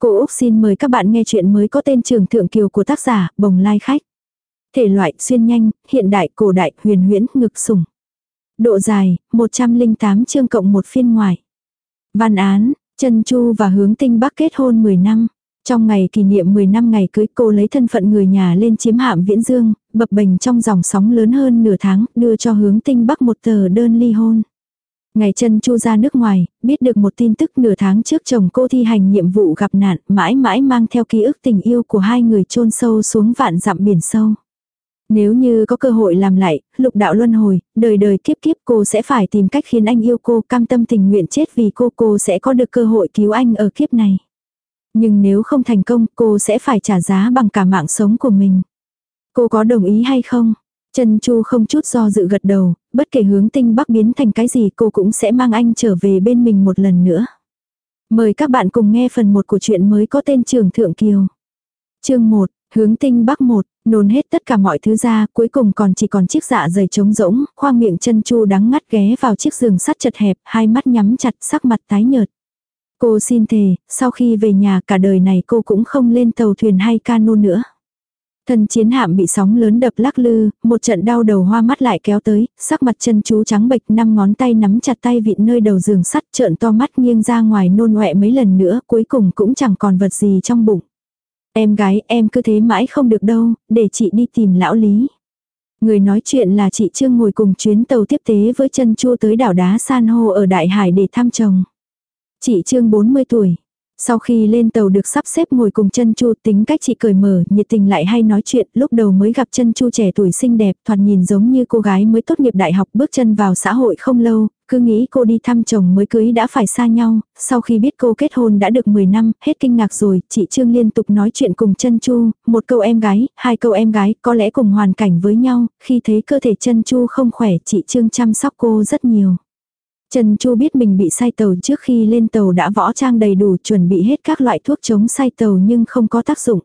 Cô Úc xin mời các bạn nghe chuyện mới có tên trường thượng kiều của tác giả Bồng Lai Khách. Thể loại xuyên nhanh, hiện đại, cổ đại, huyền huyễn, ngực sủng. Độ dài, 108 chương cộng một phiên ngoài. Văn án, Trần Chu và Hướng Tinh Bắc kết hôn 10 năm. Trong ngày kỷ niệm 10 năm ngày cưới cô lấy thân phận người nhà lên chiếm hạm viễn dương, bập bềnh trong dòng sóng lớn hơn nửa tháng, đưa cho Hướng Tinh Bắc một tờ đơn ly hôn. Ngày chân chu ra nước ngoài, biết được một tin tức nửa tháng trước chồng cô thi hành nhiệm vụ gặp nạn, mãi mãi mang theo ký ức tình yêu của hai người chôn sâu xuống vạn dặm biển sâu. Nếu như có cơ hội làm lại, lục đạo luân hồi, đời đời kiếp kiếp cô sẽ phải tìm cách khiến anh yêu cô cam tâm tình nguyện chết vì cô cô sẽ có được cơ hội cứu anh ở kiếp này. Nhưng nếu không thành công cô sẽ phải trả giá bằng cả mạng sống của mình. Cô có đồng ý hay không? Trần Chu không chút do dự gật đầu, bất kể hướng tinh bắc biến thành cái gì cô cũng sẽ mang anh trở về bên mình một lần nữa. Mời các bạn cùng nghe phần 1 của chuyện mới có tên Trường Thượng Kiều. Chương 1, hướng tinh bắc 1, nôn hết tất cả mọi thứ ra, cuối cùng còn chỉ còn chiếc dạ dày trống rỗng, khoang miệng chân chu đắng ngắt ghé vào chiếc giường sắt chật hẹp, hai mắt nhắm chặt, sắc mặt tái nhợt. Cô xin thề, sau khi về nhà cả đời này cô cũng không lên tàu thuyền hay cano nữa. Thân chiến hạm bị sóng lớn đập lắc lư, một trận đau đầu hoa mắt lại kéo tới, sắc mặt chân chú trắng bệch năm ngón tay nắm chặt tay vịn nơi đầu giường sắt trợn to mắt nghiêng ra ngoài nôn ọe mấy lần nữa cuối cùng cũng chẳng còn vật gì trong bụng. Em gái em cứ thế mãi không được đâu, để chị đi tìm lão lý. Người nói chuyện là chị Trương ngồi cùng chuyến tàu tiếp tế với chân chua tới đảo đá san hô ở Đại Hải để thăm chồng. Chị Trương 40 tuổi, sau khi lên tàu được sắp xếp ngồi cùng chân chu tính cách chị cởi mở, nhiệt tình lại hay nói chuyện, lúc đầu mới gặp chân chu trẻ tuổi xinh đẹp, thoạt nhìn giống như cô gái mới tốt nghiệp đại học bước chân vào xã hội không lâu, cứ nghĩ cô đi thăm chồng mới cưới đã phải xa nhau, sau khi biết cô kết hôn đã được 10 năm, hết kinh ngạc rồi, chị Trương liên tục nói chuyện cùng chân chu, một câu em gái, hai câu em gái, có lẽ cùng hoàn cảnh với nhau, khi thấy cơ thể chân chu không khỏe chị Trương chăm sóc cô rất nhiều. Trần Chu biết mình bị say tàu trước khi lên tàu đã võ trang đầy đủ chuẩn bị hết các loại thuốc chống say tàu nhưng không có tác dụng.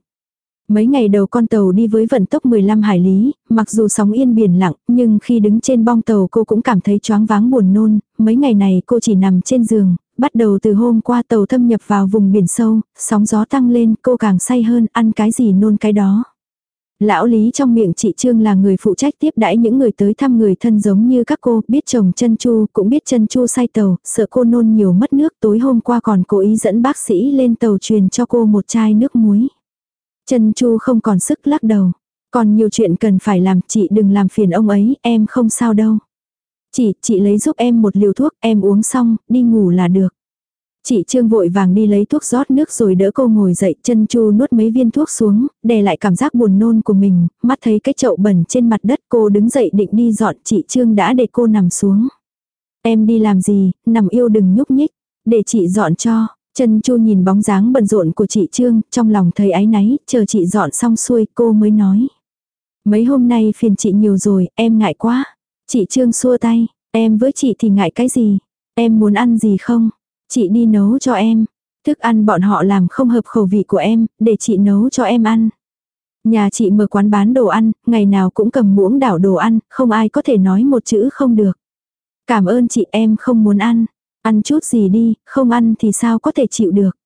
Mấy ngày đầu con tàu đi với vận tốc 15 hải lý, mặc dù sóng yên biển lặng, nhưng khi đứng trên bong tàu cô cũng cảm thấy choáng váng buồn nôn, mấy ngày này cô chỉ nằm trên giường, bắt đầu từ hôm qua tàu thâm nhập vào vùng biển sâu, sóng gió tăng lên, cô càng say hơn, ăn cái gì nôn cái đó. Lão Lý trong miệng chị Trương là người phụ trách tiếp đãi những người tới thăm người thân giống như các cô, biết chồng chân chu, cũng biết chân chu say tàu, sợ cô nôn nhiều mất nước, tối hôm qua còn cố ý dẫn bác sĩ lên tàu truyền cho cô một chai nước muối. Chân chu không còn sức lắc đầu. Còn nhiều chuyện cần phải làm, chị đừng làm phiền ông ấy, em không sao đâu. Chị, chị lấy giúp em một liều thuốc, em uống xong, đi ngủ là được. Chị Trương vội vàng đi lấy thuốc rót nước rồi đỡ cô ngồi dậy, chân chu nuốt mấy viên thuốc xuống, đè lại cảm giác buồn nôn của mình, mắt thấy cái chậu bẩn trên mặt đất cô đứng dậy định đi dọn, chị Trương đã để cô nằm xuống. Em đi làm gì, nằm yêu đừng nhúc nhích, để chị dọn cho. Chân chu nhìn bóng dáng bận rộn của chị Trương, trong lòng thấy áy náy, chờ chị dọn xong xuôi cô mới nói. Mấy hôm nay phiền chị nhiều rồi, em ngại quá. Chị Trương xua tay, em với chị thì ngại cái gì? Em muốn ăn gì không? Chị đi nấu cho em. Thức ăn bọn họ làm không hợp khẩu vị của em, để chị nấu cho em ăn. Nhà chị mở quán bán đồ ăn, ngày nào cũng cầm muỗng đảo đồ ăn, không ai có thể nói một chữ không được. Cảm ơn chị em không muốn ăn. Ăn chút gì đi, không ăn thì sao có thể chịu được.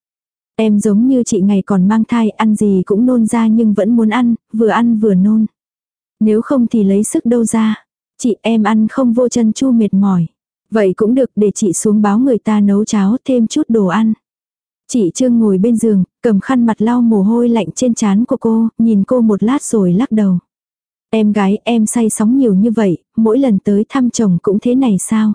Em giống như chị ngày còn mang thai, ăn gì cũng nôn ra nhưng vẫn muốn ăn, vừa ăn vừa nôn. Nếu không thì lấy sức đâu ra. Chị em ăn không vô chân chu mệt mỏi. Vậy cũng được để chị xuống báo người ta nấu cháo thêm chút đồ ăn. Chị Trương ngồi bên giường, cầm khăn mặt lau mồ hôi lạnh trên trán của cô, nhìn cô một lát rồi lắc đầu. Em gái em say sóng nhiều như vậy, mỗi lần tới thăm chồng cũng thế này sao?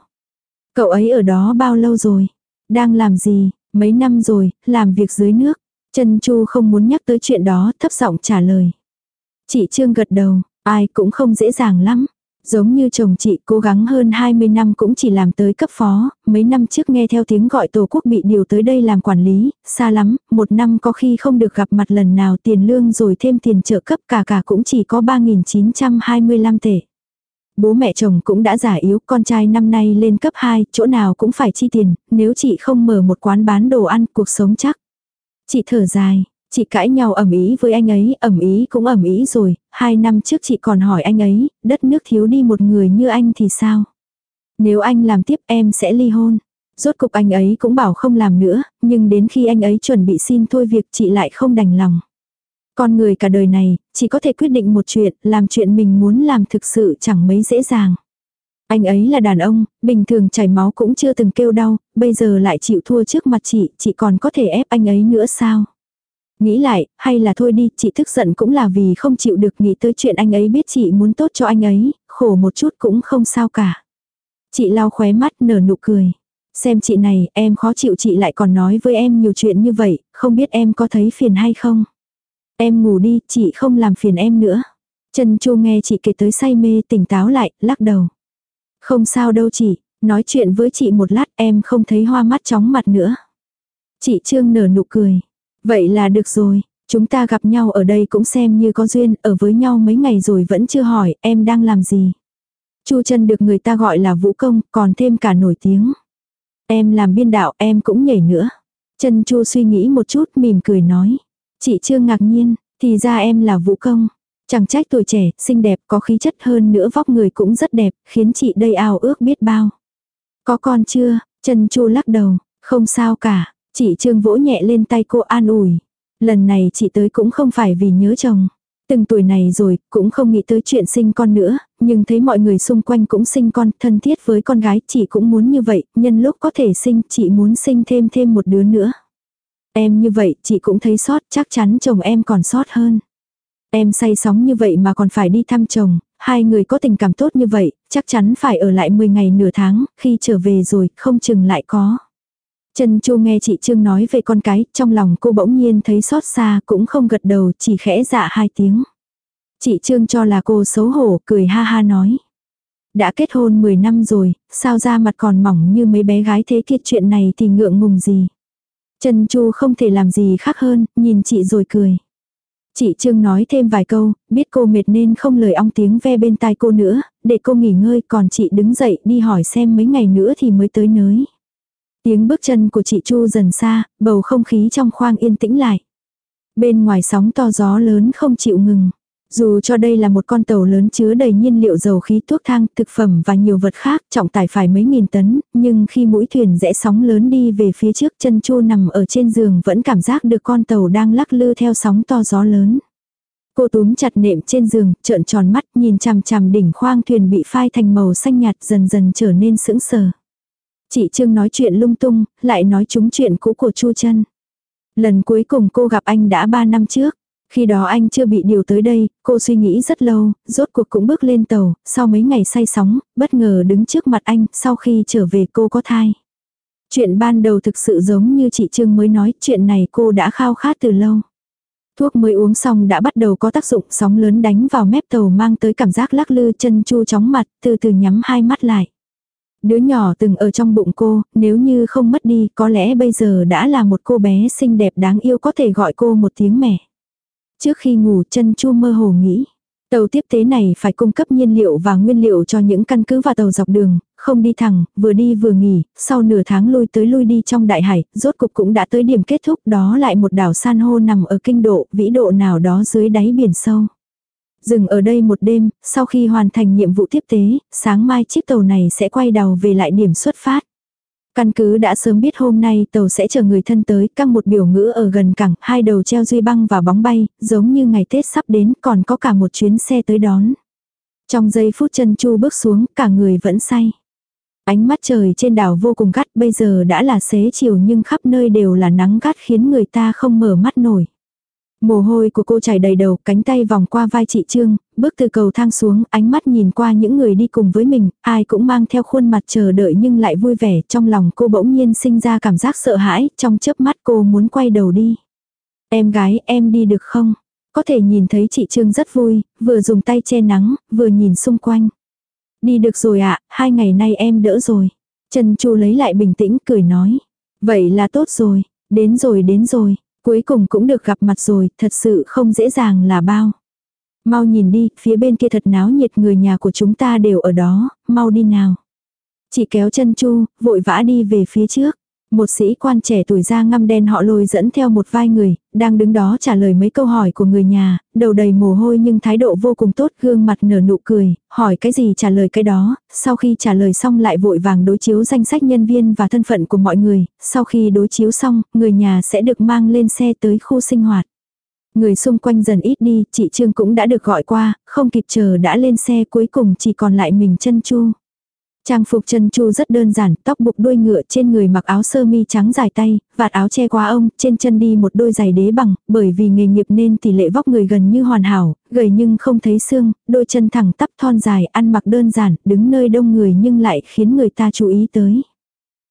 Cậu ấy ở đó bao lâu rồi? Đang làm gì? Mấy năm rồi, làm việc dưới nước. Trần Chu không muốn nhắc tới chuyện đó, thấp giọng trả lời. Chị Trương gật đầu, ai cũng không dễ dàng lắm. Giống như chồng chị cố gắng hơn 20 năm cũng chỉ làm tới cấp phó, mấy năm trước nghe theo tiếng gọi tổ quốc bị điều tới đây làm quản lý, xa lắm, một năm có khi không được gặp mặt lần nào tiền lương rồi thêm tiền trợ cấp cả cả cũng chỉ có 3.925 tệ. Bố mẹ chồng cũng đã giả yếu, con trai năm nay lên cấp 2, chỗ nào cũng phải chi tiền, nếu chị không mở một quán bán đồ ăn, cuộc sống chắc. Chị thở dài, Chị cãi nhau ẩm ý với anh ấy, ẩm ý cũng ẩm ý rồi, hai năm trước chị còn hỏi anh ấy, đất nước thiếu đi một người như anh thì sao? Nếu anh làm tiếp em sẽ ly hôn. Rốt cục anh ấy cũng bảo không làm nữa, nhưng đến khi anh ấy chuẩn bị xin thôi việc chị lại không đành lòng. Con người cả đời này, chỉ có thể quyết định một chuyện, làm chuyện mình muốn làm thực sự chẳng mấy dễ dàng. Anh ấy là đàn ông, bình thường chảy máu cũng chưa từng kêu đau, bây giờ lại chịu thua trước mặt chị, chị còn có thể ép anh ấy nữa sao? Nghĩ lại, hay là thôi đi, chị tức giận cũng là vì không chịu được nghĩ tới chuyện anh ấy biết chị muốn tốt cho anh ấy, khổ một chút cũng không sao cả. Chị lau khóe mắt nở nụ cười. Xem chị này, em khó chịu chị lại còn nói với em nhiều chuyện như vậy, không biết em có thấy phiền hay không? Em ngủ đi, chị không làm phiền em nữa. Trần Chu nghe chị kể tới say mê tỉnh táo lại, lắc đầu. Không sao đâu chị, nói chuyện với chị một lát em không thấy hoa mắt chóng mặt nữa. Chị Trương nở nụ cười. Vậy là được rồi, chúng ta gặp nhau ở đây cũng xem như có duyên, ở với nhau mấy ngày rồi vẫn chưa hỏi em đang làm gì. Chu chân được người ta gọi là vũ công, còn thêm cả nổi tiếng. Em làm biên đạo, em cũng nhảy nữa. Chân Chu suy nghĩ một chút, mỉm cười nói. Chị chưa ngạc nhiên, thì ra em là vũ công. Chẳng trách tuổi trẻ, xinh đẹp, có khí chất hơn nữa vóc người cũng rất đẹp, khiến chị đây ao ước biết bao. Có con chưa? Chân Chu lắc đầu, không sao cả. Chị Trương vỗ nhẹ lên tay cô an ủi. Lần này chị tới cũng không phải vì nhớ chồng. Từng tuổi này rồi, cũng không nghĩ tới chuyện sinh con nữa, nhưng thấy mọi người xung quanh cũng sinh con, thân thiết với con gái, chị cũng muốn như vậy, nhân lúc có thể sinh, chị muốn sinh thêm thêm một đứa nữa. Em như vậy, chị cũng thấy sót, chắc chắn chồng em còn sót hơn. Em say sóng như vậy mà còn phải đi thăm chồng, hai người có tình cảm tốt như vậy, chắc chắn phải ở lại 10 ngày nửa tháng, khi trở về rồi, không chừng lại có. Trần Chu nghe chị Trương nói về con cái, trong lòng cô bỗng nhiên thấy xót xa, cũng không gật đầu, chỉ khẽ dạ hai tiếng. Chị Trương cho là cô xấu hổ, cười ha ha nói. Đã kết hôn 10 năm rồi, sao da mặt còn mỏng như mấy bé gái thế kia chuyện này thì ngượng ngùng gì. Trần Chu không thể làm gì khác hơn, nhìn chị rồi cười. Chị Trương nói thêm vài câu, biết cô mệt nên không lời ong tiếng ve bên tai cô nữa, để cô nghỉ ngơi còn chị đứng dậy đi hỏi xem mấy ngày nữa thì mới tới nới. Tiếng bước chân của chị Chu dần xa, bầu không khí trong khoang yên tĩnh lại. Bên ngoài sóng to gió lớn không chịu ngừng. Dù cho đây là một con tàu lớn chứa đầy nhiên liệu dầu khí thuốc thang, thực phẩm và nhiều vật khác, trọng tải phải mấy nghìn tấn, nhưng khi mũi thuyền rẽ sóng lớn đi về phía trước chân chu nằm ở trên giường vẫn cảm giác được con tàu đang lắc lư theo sóng to gió lớn. Cô túm chặt nệm trên giường, trợn tròn mắt nhìn chằm chằm đỉnh khoang thuyền bị phai thành màu xanh nhạt dần dần trở nên sững sờ. Chị Trương nói chuyện lung tung, lại nói chúng chuyện cũ của Chu chân. Lần cuối cùng cô gặp anh đã 3 năm trước. Khi đó anh chưa bị điều tới đây, cô suy nghĩ rất lâu, rốt cuộc cũng bước lên tàu, sau mấy ngày say sóng, bất ngờ đứng trước mặt anh, sau khi trở về cô có thai. Chuyện ban đầu thực sự giống như chị Trương mới nói, chuyện này cô đã khao khát từ lâu. Thuốc mới uống xong đã bắt đầu có tác dụng sóng lớn đánh vào mép tàu mang tới cảm giác lắc lư chân chu chóng mặt, từ từ nhắm hai mắt lại. Đứa nhỏ từng ở trong bụng cô, nếu như không mất đi, có lẽ bây giờ đã là một cô bé xinh đẹp đáng yêu có thể gọi cô một tiếng mẹ. Trước khi ngủ chân chu mơ hồ nghĩ, tàu tiếp tế này phải cung cấp nhiên liệu và nguyên liệu cho những căn cứ và tàu dọc đường, không đi thẳng, vừa đi vừa nghỉ, sau nửa tháng lui tới lui đi trong đại hải, rốt cục cũng đã tới điểm kết thúc đó lại một đảo san hô nằm ở kinh độ, vĩ độ nào đó dưới đáy biển sâu. Dừng ở đây một đêm, sau khi hoàn thành nhiệm vụ tiếp tế, sáng mai chiếc tàu này sẽ quay đầu về lại điểm xuất phát. Căn cứ đã sớm biết hôm nay tàu sẽ chờ người thân tới, căng một biểu ngữ ở gần cảng, hai đầu treo duy băng và bóng bay, giống như ngày Tết sắp đến, còn có cả một chuyến xe tới đón. Trong giây phút chân chu bước xuống, cả người vẫn say. Ánh mắt trời trên đảo vô cùng gắt, bây giờ đã là xế chiều nhưng khắp nơi đều là nắng gắt khiến người ta không mở mắt nổi. Mồ hôi của cô chảy đầy đầu, cánh tay vòng qua vai chị Trương, bước từ cầu thang xuống, ánh mắt nhìn qua những người đi cùng với mình, ai cũng mang theo khuôn mặt chờ đợi nhưng lại vui vẻ, trong lòng cô bỗng nhiên sinh ra cảm giác sợ hãi, trong chớp mắt cô muốn quay đầu đi. Em gái, em đi được không? Có thể nhìn thấy chị Trương rất vui, vừa dùng tay che nắng, vừa nhìn xung quanh. Đi được rồi ạ, hai ngày nay em đỡ rồi. Trần Chu lấy lại bình tĩnh, cười nói. Vậy là tốt rồi, đến rồi đến rồi, Cuối cùng cũng được gặp mặt rồi, thật sự không dễ dàng là bao. Mau nhìn đi, phía bên kia thật náo nhiệt người nhà của chúng ta đều ở đó, mau đi nào. Chị kéo chân chu, vội vã đi về phía trước. Một sĩ quan trẻ tuổi da ngăm đen họ lôi dẫn theo một vai người, đang đứng đó trả lời mấy câu hỏi của người nhà, đầu đầy mồ hôi nhưng thái độ vô cùng tốt, gương mặt nở nụ cười, hỏi cái gì trả lời cái đó, sau khi trả lời xong lại vội vàng đối chiếu danh sách nhân viên và thân phận của mọi người, sau khi đối chiếu xong, người nhà sẽ được mang lên xe tới khu sinh hoạt. Người xung quanh dần ít đi, chị Trương cũng đã được gọi qua, không kịp chờ đã lên xe cuối cùng chỉ còn lại mình chân chu. Trang phục chân chu rất đơn giản, tóc buộc đuôi ngựa trên người mặc áo sơ mi trắng dài tay, vạt áo che qua ông, trên chân đi một đôi giày đế bằng, bởi vì nghề nghiệp nên tỷ lệ vóc người gần như hoàn hảo, gầy nhưng không thấy xương, đôi chân thẳng tắp thon dài, ăn mặc đơn giản, đứng nơi đông người nhưng lại khiến người ta chú ý tới.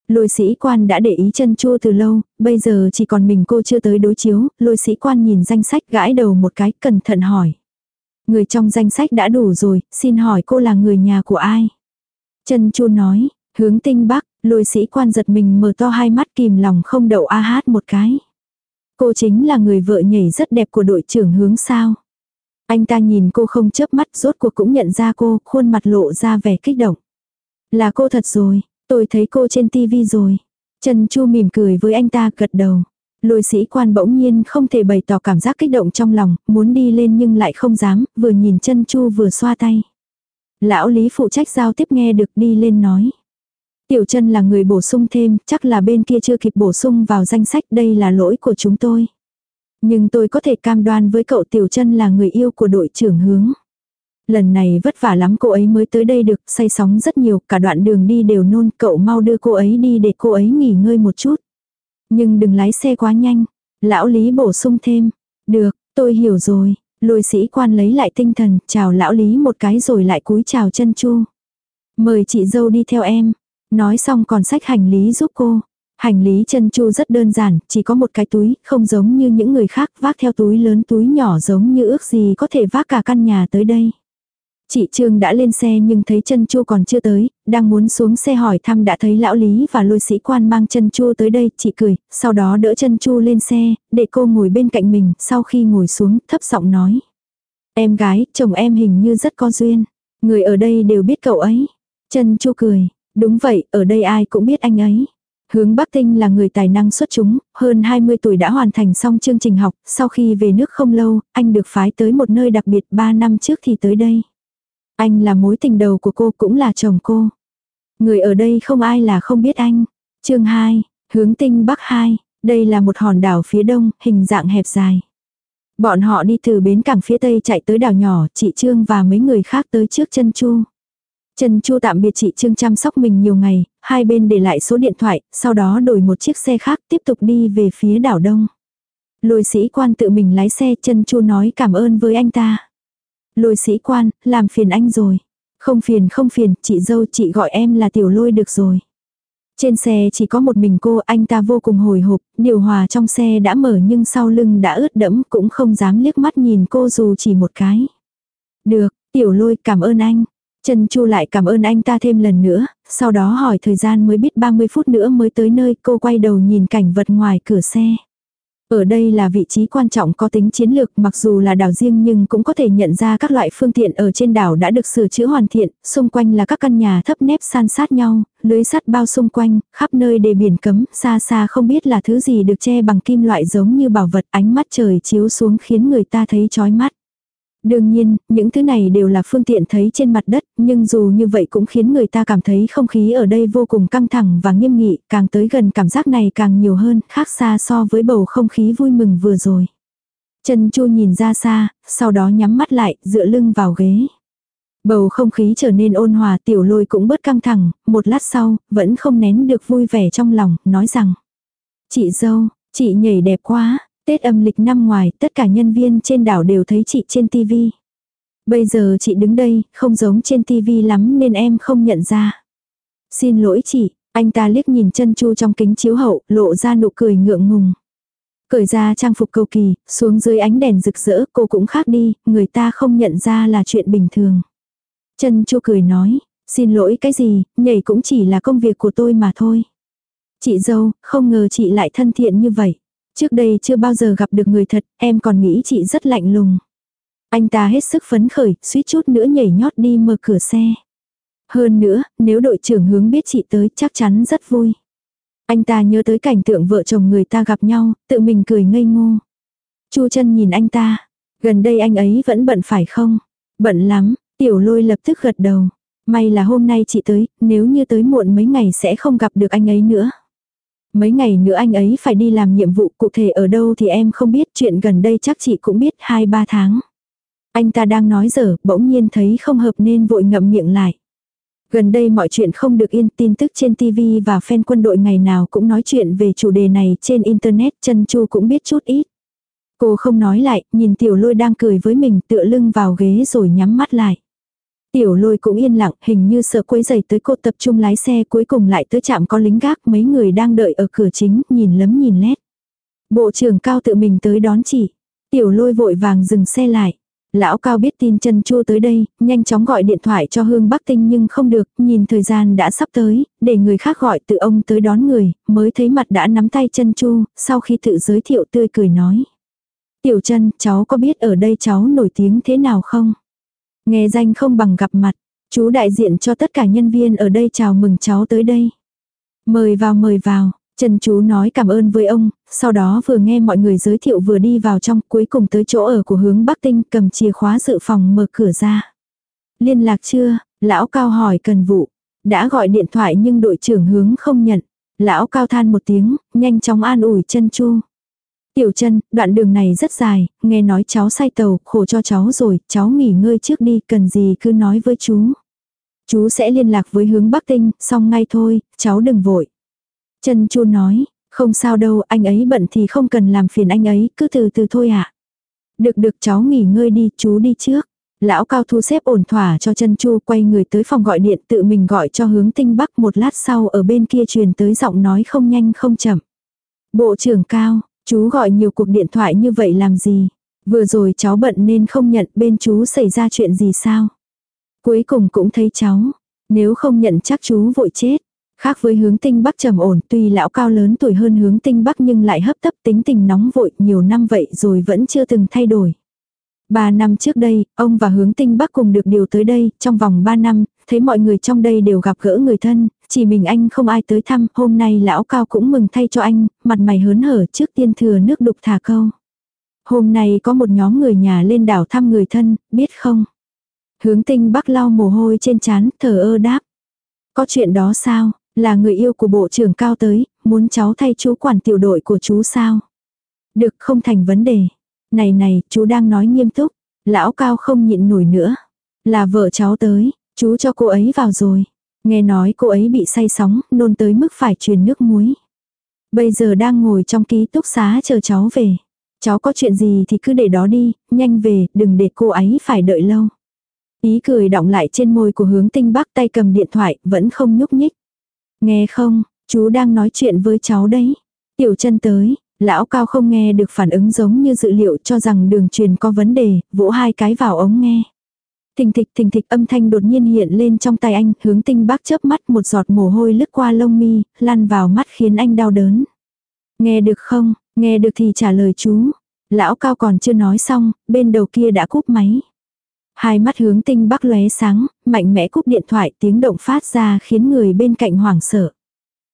Lôi sĩ quan đã để ý chân chua từ lâu, bây giờ chỉ còn mình cô chưa tới đối chiếu, lôi sĩ quan nhìn danh sách gãi đầu một cái, cẩn thận hỏi. Người trong danh sách đã đủ rồi, xin hỏi cô là người nhà của ai? Chân chu nói, hướng tinh bắc, lôi sĩ quan giật mình mở to hai mắt kìm lòng không đậu a hát một cái. Cô chính là người vợ nhảy rất đẹp của đội trưởng hướng sao. Anh ta nhìn cô không chớp mắt rốt cuộc cũng nhận ra cô, khuôn mặt lộ ra vẻ kích động. Là cô thật rồi, tôi thấy cô trên tivi rồi. Trần Chu mỉm cười với anh ta gật đầu. Lôi sĩ quan bỗng nhiên không thể bày tỏ cảm giác kích động trong lòng, muốn đi lên nhưng lại không dám, vừa nhìn chân Chu vừa xoa tay. Lão Lý phụ trách giao tiếp nghe được đi lên nói. Tiểu chân là người bổ sung thêm, chắc là bên kia chưa kịp bổ sung vào danh sách đây là lỗi của chúng tôi. Nhưng tôi có thể cam đoan với cậu Tiểu chân là người yêu của đội trưởng hướng. Lần này vất vả lắm cô ấy mới tới đây được, say sóng rất nhiều, cả đoạn đường đi đều nôn, cậu mau đưa cô ấy đi để cô ấy nghỉ ngơi một chút. Nhưng đừng lái xe quá nhanh. Lão Lý bổ sung thêm. Được, tôi hiểu rồi. Lôi sĩ quan lấy lại tinh thần, chào lão Lý một cái rồi lại cúi chào chân chu. Mời chị dâu đi theo em. Nói xong còn sách hành lý giúp cô. Hành lý chân chu rất đơn giản, chỉ có một cái túi, không giống như những người khác vác theo túi lớn túi nhỏ giống như ước gì có thể vác cả căn nhà tới đây. Chị Trương đã lên xe nhưng thấy chân chu còn chưa tới, đang muốn xuống xe hỏi thăm đã thấy lão Lý và lôi sĩ quan mang chân chu tới đây, chị cười, sau đó đỡ chân chu lên xe, để cô ngồi bên cạnh mình, sau khi ngồi xuống, thấp giọng nói. Em gái, chồng em hình như rất có duyên. Người ở đây đều biết cậu ấy. Chân chu cười, đúng vậy, ở đây ai cũng biết anh ấy. Hướng Bắc Tinh là người tài năng xuất chúng, hơn 20 tuổi đã hoàn thành xong chương trình học, sau khi về nước không lâu, anh được phái tới một nơi đặc biệt 3 năm trước thì tới đây. Anh là mối tình đầu của cô cũng là chồng cô. Người ở đây không ai là không biết anh. chương 2, hướng tinh bắc 2, đây là một hòn đảo phía đông, hình dạng hẹp dài. Bọn họ đi từ bến cảng phía tây chạy tới đảo nhỏ, chị Trương và mấy người khác tới trước chân Chu. Trần Chu tạm biệt chị Trương chăm sóc mình nhiều ngày, hai bên để lại số điện thoại, sau đó đổi một chiếc xe khác tiếp tục đi về phía đảo đông. Lôi sĩ quan tự mình lái xe Trần Chu nói cảm ơn với anh ta. Lôi sĩ quan, làm phiền anh rồi. Không phiền không phiền, chị dâu chị gọi em là tiểu lôi được rồi. Trên xe chỉ có một mình cô, anh ta vô cùng hồi hộp, điều hòa trong xe đã mở nhưng sau lưng đã ướt đẫm cũng không dám liếc mắt nhìn cô dù chỉ một cái. Được, tiểu lôi cảm ơn anh. Trần Chu lại cảm ơn anh ta thêm lần nữa, sau đó hỏi thời gian mới biết 30 phút nữa mới tới nơi cô quay đầu nhìn cảnh vật ngoài cửa xe. Ở đây là vị trí quan trọng có tính chiến lược mặc dù là đảo riêng nhưng cũng có thể nhận ra các loại phương tiện ở trên đảo đã được sửa chữa hoàn thiện, xung quanh là các căn nhà thấp nếp san sát nhau, lưới sắt bao xung quanh, khắp nơi đề biển cấm, xa xa không biết là thứ gì được che bằng kim loại giống như bảo vật ánh mắt trời chiếu xuống khiến người ta thấy chói mắt. Đương nhiên, những thứ này đều là phương tiện thấy trên mặt đất, nhưng dù như vậy cũng khiến người ta cảm thấy không khí ở đây vô cùng căng thẳng và nghiêm nghị, càng tới gần cảm giác này càng nhiều hơn, khác xa so với bầu không khí vui mừng vừa rồi. Trần Chu nhìn ra xa, sau đó nhắm mắt lại, dựa lưng vào ghế. Bầu không khí trở nên ôn hòa tiểu lôi cũng bớt căng thẳng, một lát sau, vẫn không nén được vui vẻ trong lòng, nói rằng. Chị dâu, chị nhảy đẹp quá, Tết âm lịch năm ngoài, tất cả nhân viên trên đảo đều thấy chị trên TV. Bây giờ chị đứng đây, không giống trên TV lắm nên em không nhận ra. Xin lỗi chị, anh ta liếc nhìn chân chu trong kính chiếu hậu, lộ ra nụ cười ngượng ngùng. Cởi ra trang phục cầu kỳ, xuống dưới ánh đèn rực rỡ, cô cũng khác đi, người ta không nhận ra là chuyện bình thường. Chân chu cười nói, xin lỗi cái gì, nhảy cũng chỉ là công việc của tôi mà thôi. Chị dâu, không ngờ chị lại thân thiện như vậy. Trước đây chưa bao giờ gặp được người thật, em còn nghĩ chị rất lạnh lùng. Anh ta hết sức phấn khởi, suýt chút nữa nhảy nhót đi mở cửa xe. Hơn nữa, nếu đội trưởng hướng biết chị tới chắc chắn rất vui. Anh ta nhớ tới cảnh tượng vợ chồng người ta gặp nhau, tự mình cười ngây ngô. Chu chân nhìn anh ta, gần đây anh ấy vẫn bận phải không? Bận lắm, tiểu lôi lập tức gật đầu. May là hôm nay chị tới, nếu như tới muộn mấy ngày sẽ không gặp được anh ấy nữa. Mấy ngày nữa anh ấy phải đi làm nhiệm vụ cụ thể ở đâu thì em không biết chuyện gần đây chắc chị cũng biết 2-3 tháng. Anh ta đang nói dở, bỗng nhiên thấy không hợp nên vội ngậm miệng lại. Gần đây mọi chuyện không được yên, tin tức trên TV và fan quân đội ngày nào cũng nói chuyện về chủ đề này trên Internet, chân chu cũng biết chút ít. Cô không nói lại, nhìn tiểu lôi đang cười với mình tựa lưng vào ghế rồi nhắm mắt lại. Tiểu lôi cũng yên lặng, hình như sợ quấy giày tới cô tập trung lái xe cuối cùng lại tới chạm có lính gác mấy người đang đợi ở cửa chính, nhìn lấm nhìn lét. Bộ trưởng cao tự mình tới đón chị. Tiểu lôi vội vàng dừng xe lại. Lão cao biết tin chân chua tới đây, nhanh chóng gọi điện thoại cho Hương Bắc Tinh nhưng không được, nhìn thời gian đã sắp tới, để người khác gọi tự ông tới đón người, mới thấy mặt đã nắm tay chân chu, sau khi tự giới thiệu tươi cười nói. Tiểu chân, cháu có biết ở đây cháu nổi tiếng thế nào không? Nghe danh không bằng gặp mặt, chú đại diện cho tất cả nhân viên ở đây chào mừng cháu tới đây. Mời vào mời vào, Trần chú nói cảm ơn với ông, sau đó vừa nghe mọi người giới thiệu vừa đi vào trong cuối cùng tới chỗ ở của hướng Bắc Tinh cầm chìa khóa dự phòng mở cửa ra. Liên lạc chưa? Lão Cao hỏi cần vụ. Đã gọi điện thoại nhưng đội trưởng hướng không nhận. Lão Cao than một tiếng, nhanh chóng an ủi chân chu. Tiểu chân, đoạn đường này rất dài, nghe nói cháu say tàu, khổ cho cháu rồi, cháu nghỉ ngơi trước đi, cần gì cứ nói với chú. Chú sẽ liên lạc với hướng Bắc Tinh, xong ngay thôi, cháu đừng vội. Chân chu nói, không sao đâu, anh ấy bận thì không cần làm phiền anh ấy, cứ từ từ thôi ạ. À. Được được cháu nghỉ ngơi đi, chú đi trước. Lão cao thu xếp ổn thỏa cho chân chu quay người tới phòng gọi điện tự mình gọi cho hướng tinh bắc một lát sau ở bên kia truyền tới giọng nói không nhanh không chậm. Bộ trưởng cao, chú gọi nhiều cuộc điện thoại như vậy làm gì? Vừa rồi cháu bận nên không nhận bên chú xảy ra chuyện gì sao? Cuối cùng cũng thấy cháu. Nếu không nhận chắc chú vội chết. Khác với hướng tinh bắc trầm ổn, tuy lão cao lớn tuổi hơn hướng tinh bắc nhưng lại hấp tấp tính tình nóng vội nhiều năm vậy rồi vẫn chưa từng thay đổi. Ba năm trước đây, ông và hướng tinh bắc cùng được điều tới đây, trong vòng ba năm, thấy mọi người trong đây đều gặp gỡ người thân, chỉ mình anh không ai tới thăm, hôm nay lão cao cũng mừng thay cho anh, mặt mày hớn hở trước tiên thừa nước đục thả câu. Hôm nay có một nhóm người nhà lên đảo thăm người thân, biết không? Hướng tinh bắc lau mồ hôi trên trán thở ơ đáp. Có chuyện đó sao? Là người yêu của bộ trưởng cao tới, muốn cháu thay chú quản tiểu đội của chú sao? Được không thành vấn đề. Này này, chú đang nói nghiêm túc. Lão cao không nhịn nổi nữa. Là vợ cháu tới, chú cho cô ấy vào rồi. Nghe nói cô ấy bị say sóng, nôn tới mức phải truyền nước muối. Bây giờ đang ngồi trong ký túc xá chờ cháu về. Cháu có chuyện gì thì cứ để đó đi, nhanh về, đừng để cô ấy phải đợi lâu. Ý cười đọng lại trên môi của hướng tinh bắc tay cầm điện thoại, vẫn không nhúc nhích. Nghe không, chú đang nói chuyện với cháu đấy. Tiểu chân tới, lão cao không nghe được phản ứng giống như dự liệu cho rằng đường truyền có vấn đề, vỗ hai cái vào ống nghe. Thình thịch thình thịch âm thanh đột nhiên hiện lên trong tay anh, hướng tinh bác chớp mắt một giọt mồ hôi lướt qua lông mi, lăn vào mắt khiến anh đau đớn. Nghe được không, nghe được thì trả lời chú. Lão cao còn chưa nói xong, bên đầu kia đã cúp máy. Hai mắt hướng tinh bắc lóe sáng, mạnh mẽ cúp điện thoại tiếng động phát ra khiến người bên cạnh hoảng sợ.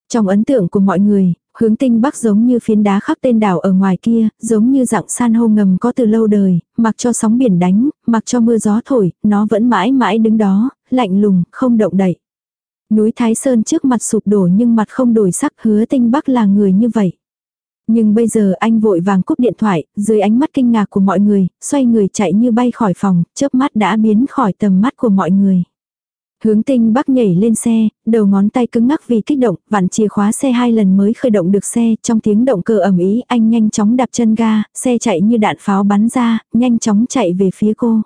Trong ấn tượng của mọi người, hướng tinh bắc giống như phiến đá khắc tên đảo ở ngoài kia, giống như dạng san hô ngầm có từ lâu đời, mặc cho sóng biển đánh, mặc cho mưa gió thổi, nó vẫn mãi mãi đứng đó, lạnh lùng, không động đậy. Núi Thái Sơn trước mặt sụp đổ nhưng mặt không đổi sắc hứa tinh bắc là người như vậy. Nhưng bây giờ anh vội vàng cúp điện thoại, dưới ánh mắt kinh ngạc của mọi người, xoay người chạy như bay khỏi phòng, chớp mắt đã biến khỏi tầm mắt của mọi người. Hướng tinh bắc nhảy lên xe, đầu ngón tay cứng ngắc vì kích động, vặn chìa khóa xe hai lần mới khởi động được xe, trong tiếng động cơ ầm ý anh nhanh chóng đạp chân ga, xe chạy như đạn pháo bắn ra, nhanh chóng chạy về phía cô.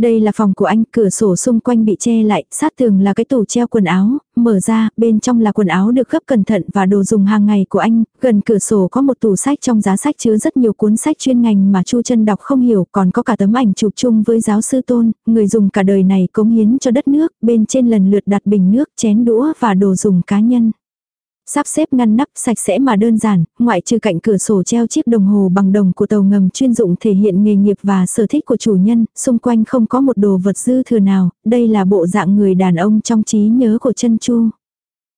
Đây là phòng của anh, cửa sổ xung quanh bị che lại, sát tường là cái tủ treo quần áo, mở ra, bên trong là quần áo được gấp cẩn thận và đồ dùng hàng ngày của anh, gần cửa sổ có một tủ sách trong giá sách chứa rất nhiều cuốn sách chuyên ngành mà Chu chân đọc không hiểu, còn có cả tấm ảnh chụp chung với giáo sư Tôn, người dùng cả đời này cống hiến cho đất nước, bên trên lần lượt đặt bình nước, chén đũa và đồ dùng cá nhân. Sắp xếp ngăn nắp sạch sẽ mà đơn giản, ngoại trừ cạnh cửa sổ treo chiếc đồng hồ bằng đồng của tàu ngầm chuyên dụng thể hiện nghề nghiệp và sở thích của chủ nhân, xung quanh không có một đồ vật dư thừa nào, đây là bộ dạng người đàn ông trong trí nhớ của chân chu.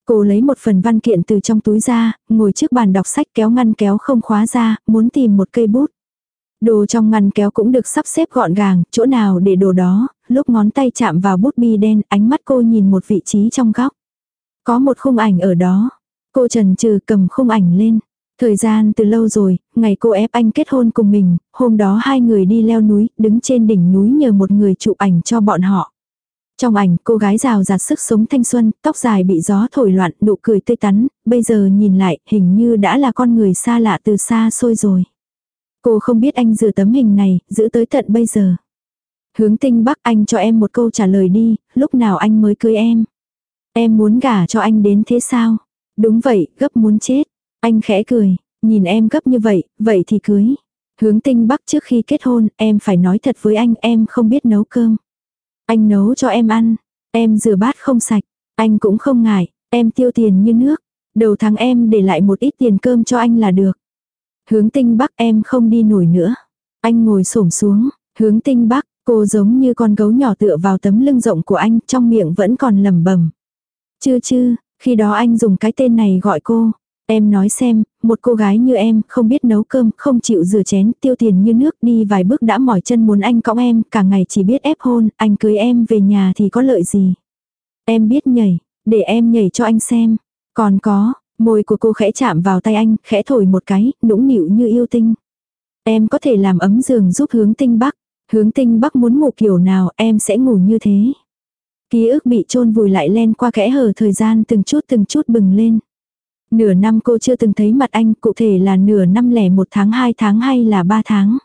Cô lấy một phần văn kiện từ trong túi ra, ngồi trước bàn đọc sách kéo ngăn kéo không khóa ra, muốn tìm một cây bút. Đồ trong ngăn kéo cũng được sắp xếp gọn gàng, chỗ nào để đồ đó, lúc ngón tay chạm vào bút bi đen, ánh mắt cô nhìn một vị trí trong góc. Có một khung ảnh ở đó. Cô trần trừ cầm khung ảnh lên. Thời gian từ lâu rồi, ngày cô ép anh kết hôn cùng mình, hôm đó hai người đi leo núi, đứng trên đỉnh núi nhờ một người chụp ảnh cho bọn họ. Trong ảnh, cô gái rào rạt sức sống thanh xuân, tóc dài bị gió thổi loạn, nụ cười tươi tắn, bây giờ nhìn lại, hình như đã là con người xa lạ từ xa xôi rồi. Cô không biết anh giữ tấm hình này, giữ tới tận bây giờ. Hướng tinh bắc anh cho em một câu trả lời đi, lúc nào anh mới cưới em. Em muốn gả cho anh đến thế sao? Đúng vậy, gấp muốn chết. Anh khẽ cười, nhìn em gấp như vậy, vậy thì cưới. Hướng tinh bắc trước khi kết hôn, em phải nói thật với anh, em không biết nấu cơm. Anh nấu cho em ăn, em rửa bát không sạch, anh cũng không ngại, em tiêu tiền như nước. Đầu tháng em để lại một ít tiền cơm cho anh là được. Hướng tinh bắc em không đi nổi nữa. Anh ngồi xổm xuống, hướng tinh bắc, cô giống như con gấu nhỏ tựa vào tấm lưng rộng của anh, trong miệng vẫn còn lẩm bẩm. Chưa chưa khi đó anh dùng cái tên này gọi cô. Em nói xem, một cô gái như em, không biết nấu cơm, không chịu rửa chén, tiêu tiền như nước, đi vài bước đã mỏi chân muốn anh cõng em, cả ngày chỉ biết ép hôn, anh cưới em về nhà thì có lợi gì. Em biết nhảy, để em nhảy cho anh xem. Còn có, môi của cô khẽ chạm vào tay anh, khẽ thổi một cái, nũng nịu như yêu tinh. Em có thể làm ấm giường giúp hướng tinh bắc. Hướng tinh bắc muốn ngủ kiểu nào em sẽ ngủ như thế. Ký ức bị chôn vùi lại len qua kẽ hở thời gian từng chút từng chút bừng lên. Nửa năm cô chưa từng thấy mặt anh, cụ thể là nửa năm lẻ một tháng hai tháng hay là ba tháng.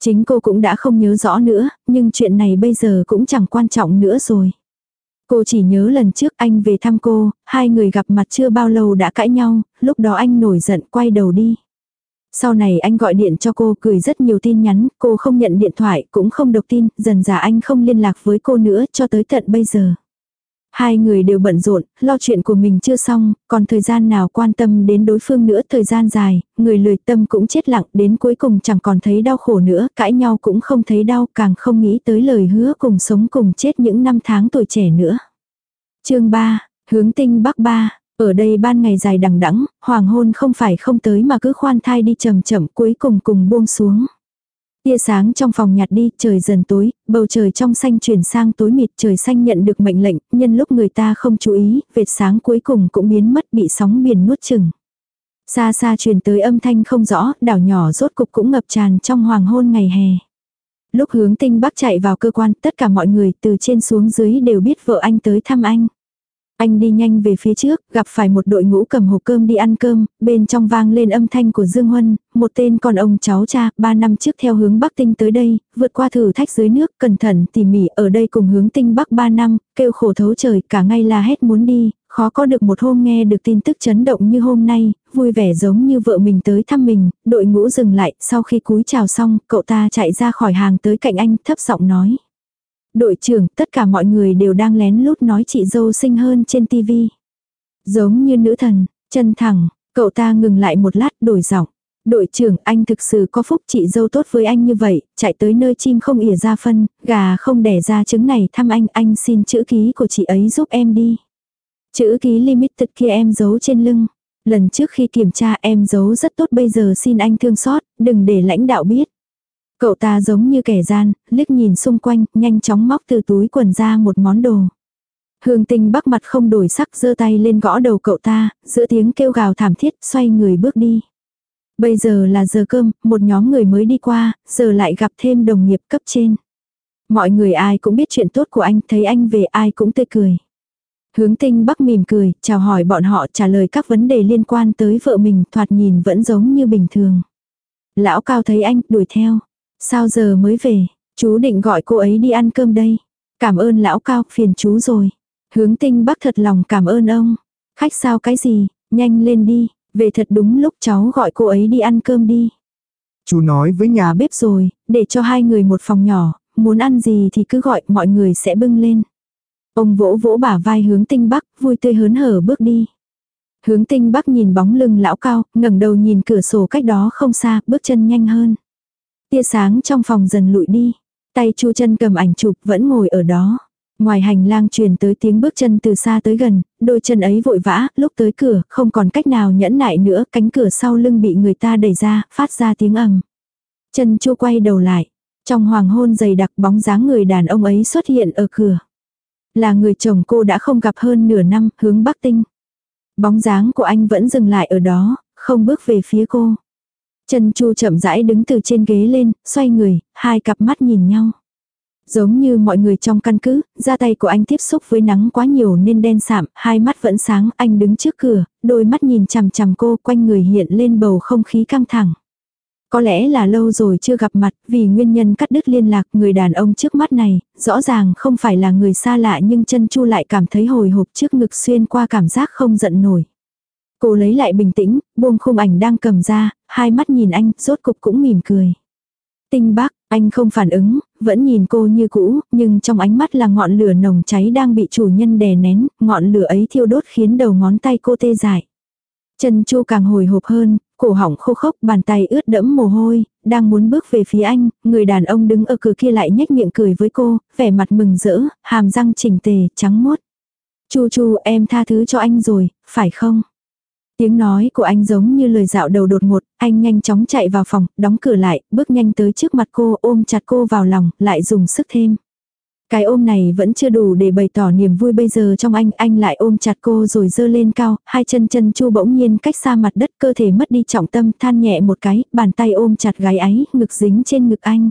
Chính cô cũng đã không nhớ rõ nữa, nhưng chuyện này bây giờ cũng chẳng quan trọng nữa rồi. Cô chỉ nhớ lần trước anh về thăm cô, hai người gặp mặt chưa bao lâu đã cãi nhau, lúc đó anh nổi giận quay đầu đi. Sau này anh gọi điện cho cô cười rất nhiều tin nhắn, cô không nhận điện thoại, cũng không đọc tin, dần dà anh không liên lạc với cô nữa cho tới tận bây giờ. Hai người đều bận rộn, lo chuyện của mình chưa xong, còn thời gian nào quan tâm đến đối phương nữa thời gian dài, người lười tâm cũng chết lặng đến cuối cùng chẳng còn thấy đau khổ nữa, cãi nhau cũng không thấy đau, càng không nghĩ tới lời hứa cùng sống cùng chết những năm tháng tuổi trẻ nữa. chương 3, hướng tinh bắc 3, ở đây ban ngày dài đằng đẵng, hoàng hôn không phải không tới mà cứ khoan thai đi chậm chậm cuối cùng cùng buông xuống. Tia sáng trong phòng nhạt đi, trời dần tối, bầu trời trong xanh chuyển sang tối mịt, trời xanh nhận được mệnh lệnh, nhân lúc người ta không chú ý, vệt sáng cuối cùng cũng biến mất bị sóng biển nuốt chừng. Xa xa truyền tới âm thanh không rõ, đảo nhỏ rốt cục cũng ngập tràn trong hoàng hôn ngày hè. Lúc hướng tinh bắc chạy vào cơ quan, tất cả mọi người từ trên xuống dưới đều biết vợ anh tới thăm anh. Anh đi nhanh về phía trước, gặp phải một đội ngũ cầm hộp cơm đi ăn cơm, bên trong vang lên âm thanh của Dương Huân, một tên con ông cháu cha, ba năm trước theo hướng Bắc Tinh tới đây, vượt qua thử thách dưới nước, cẩn thận tỉ mỉ ở đây cùng hướng Tinh Bắc ba năm, kêu khổ thấu trời, cả ngay là hết muốn đi, khó có được một hôm nghe được tin tức chấn động như hôm nay, vui vẻ giống như vợ mình tới thăm mình, đội ngũ dừng lại, sau khi cúi chào xong, cậu ta chạy ra khỏi hàng tới cạnh anh, thấp giọng nói. Đội trưởng, tất cả mọi người đều đang lén lút nói chị dâu xinh hơn trên tivi. Giống như nữ thần, chân thẳng, cậu ta ngừng lại một lát đổi giọng. Đội trưởng, anh thực sự có phúc chị dâu tốt với anh như vậy, chạy tới nơi chim không ỉa ra phân, gà không đẻ ra trứng này thăm anh, anh xin chữ ký của chị ấy giúp em đi. Chữ ký limited kia em giấu trên lưng. Lần trước khi kiểm tra em giấu rất tốt bây giờ xin anh thương xót, đừng để lãnh đạo biết. Cậu ta giống như kẻ gian, liếc nhìn xung quanh, nhanh chóng móc từ túi quần ra một món đồ. Hương tinh bắc mặt không đổi sắc giơ tay lên gõ đầu cậu ta, giữa tiếng kêu gào thảm thiết, xoay người bước đi. Bây giờ là giờ cơm, một nhóm người mới đi qua, giờ lại gặp thêm đồng nghiệp cấp trên. Mọi người ai cũng biết chuyện tốt của anh, thấy anh về ai cũng tươi cười. Hướng tinh bắc mỉm cười, chào hỏi bọn họ trả lời các vấn đề liên quan tới vợ mình thoạt nhìn vẫn giống như bình thường. Lão cao thấy anh, đuổi theo. Sao giờ mới về, chú định gọi cô ấy đi ăn cơm đây. Cảm ơn lão cao, phiền chú rồi. Hướng tinh bắc thật lòng cảm ơn ông. Khách sao cái gì, nhanh lên đi, về thật đúng lúc cháu gọi cô ấy đi ăn cơm đi. Chú nói với nhà bếp rồi, để cho hai người một phòng nhỏ, muốn ăn gì thì cứ gọi mọi người sẽ bưng lên. Ông vỗ vỗ bả vai hướng tinh bắc, vui tươi hớn hở bước đi. Hướng tinh bắc nhìn bóng lưng lão cao, ngẩng đầu nhìn cửa sổ cách đó không xa, bước chân nhanh hơn. Tia sáng trong phòng dần lụi đi. Tay Chu chân cầm ảnh chụp vẫn ngồi ở đó. Ngoài hành lang truyền tới tiếng bước chân từ xa tới gần, đôi chân ấy vội vã, lúc tới cửa, không còn cách nào nhẫn nại nữa, cánh cửa sau lưng bị người ta đẩy ra, phát ra tiếng ầm. Chân chu quay đầu lại. Trong hoàng hôn dày đặc bóng dáng người đàn ông ấy xuất hiện ở cửa. Là người chồng cô đã không gặp hơn nửa năm, hướng Bắc Tinh. Bóng dáng của anh vẫn dừng lại ở đó, không bước về phía cô. Chân chu chậm rãi đứng từ trên ghế lên, xoay người, hai cặp mắt nhìn nhau. Giống như mọi người trong căn cứ, da tay của anh tiếp xúc với nắng quá nhiều nên đen sạm, hai mắt vẫn sáng, anh đứng trước cửa, đôi mắt nhìn chằm chằm cô, quanh người hiện lên bầu không khí căng thẳng. Có lẽ là lâu rồi chưa gặp mặt, vì nguyên nhân cắt đứt liên lạc người đàn ông trước mắt này, rõ ràng không phải là người xa lạ nhưng chân chu lại cảm thấy hồi hộp trước ngực xuyên qua cảm giác không giận nổi. Cô lấy lại bình tĩnh, buông khung ảnh đang cầm ra, hai mắt nhìn anh, rốt cục cũng mỉm cười. Tinh bác, anh không phản ứng, vẫn nhìn cô như cũ, nhưng trong ánh mắt là ngọn lửa nồng cháy đang bị chủ nhân đè nén, ngọn lửa ấy thiêu đốt khiến đầu ngón tay cô tê dại. Chân chu càng hồi hộp hơn, cổ họng khô khốc, bàn tay ướt đẫm mồ hôi, đang muốn bước về phía anh, người đàn ông đứng ở cửa kia lại nhếch miệng cười với cô, vẻ mặt mừng rỡ, hàm răng chỉnh tề, trắng mốt. Chu chu em tha thứ cho anh rồi, phải không? Tiếng nói của anh giống như lời dạo đầu đột ngột, anh nhanh chóng chạy vào phòng, đóng cửa lại, bước nhanh tới trước mặt cô, ôm chặt cô vào lòng, lại dùng sức thêm. Cái ôm này vẫn chưa đủ để bày tỏ niềm vui bây giờ trong anh, anh lại ôm chặt cô rồi dơ lên cao, hai chân chân chu bỗng nhiên cách xa mặt đất cơ thể mất đi trọng tâm than nhẹ một cái, bàn tay ôm chặt gái ấy, ngực dính trên ngực anh.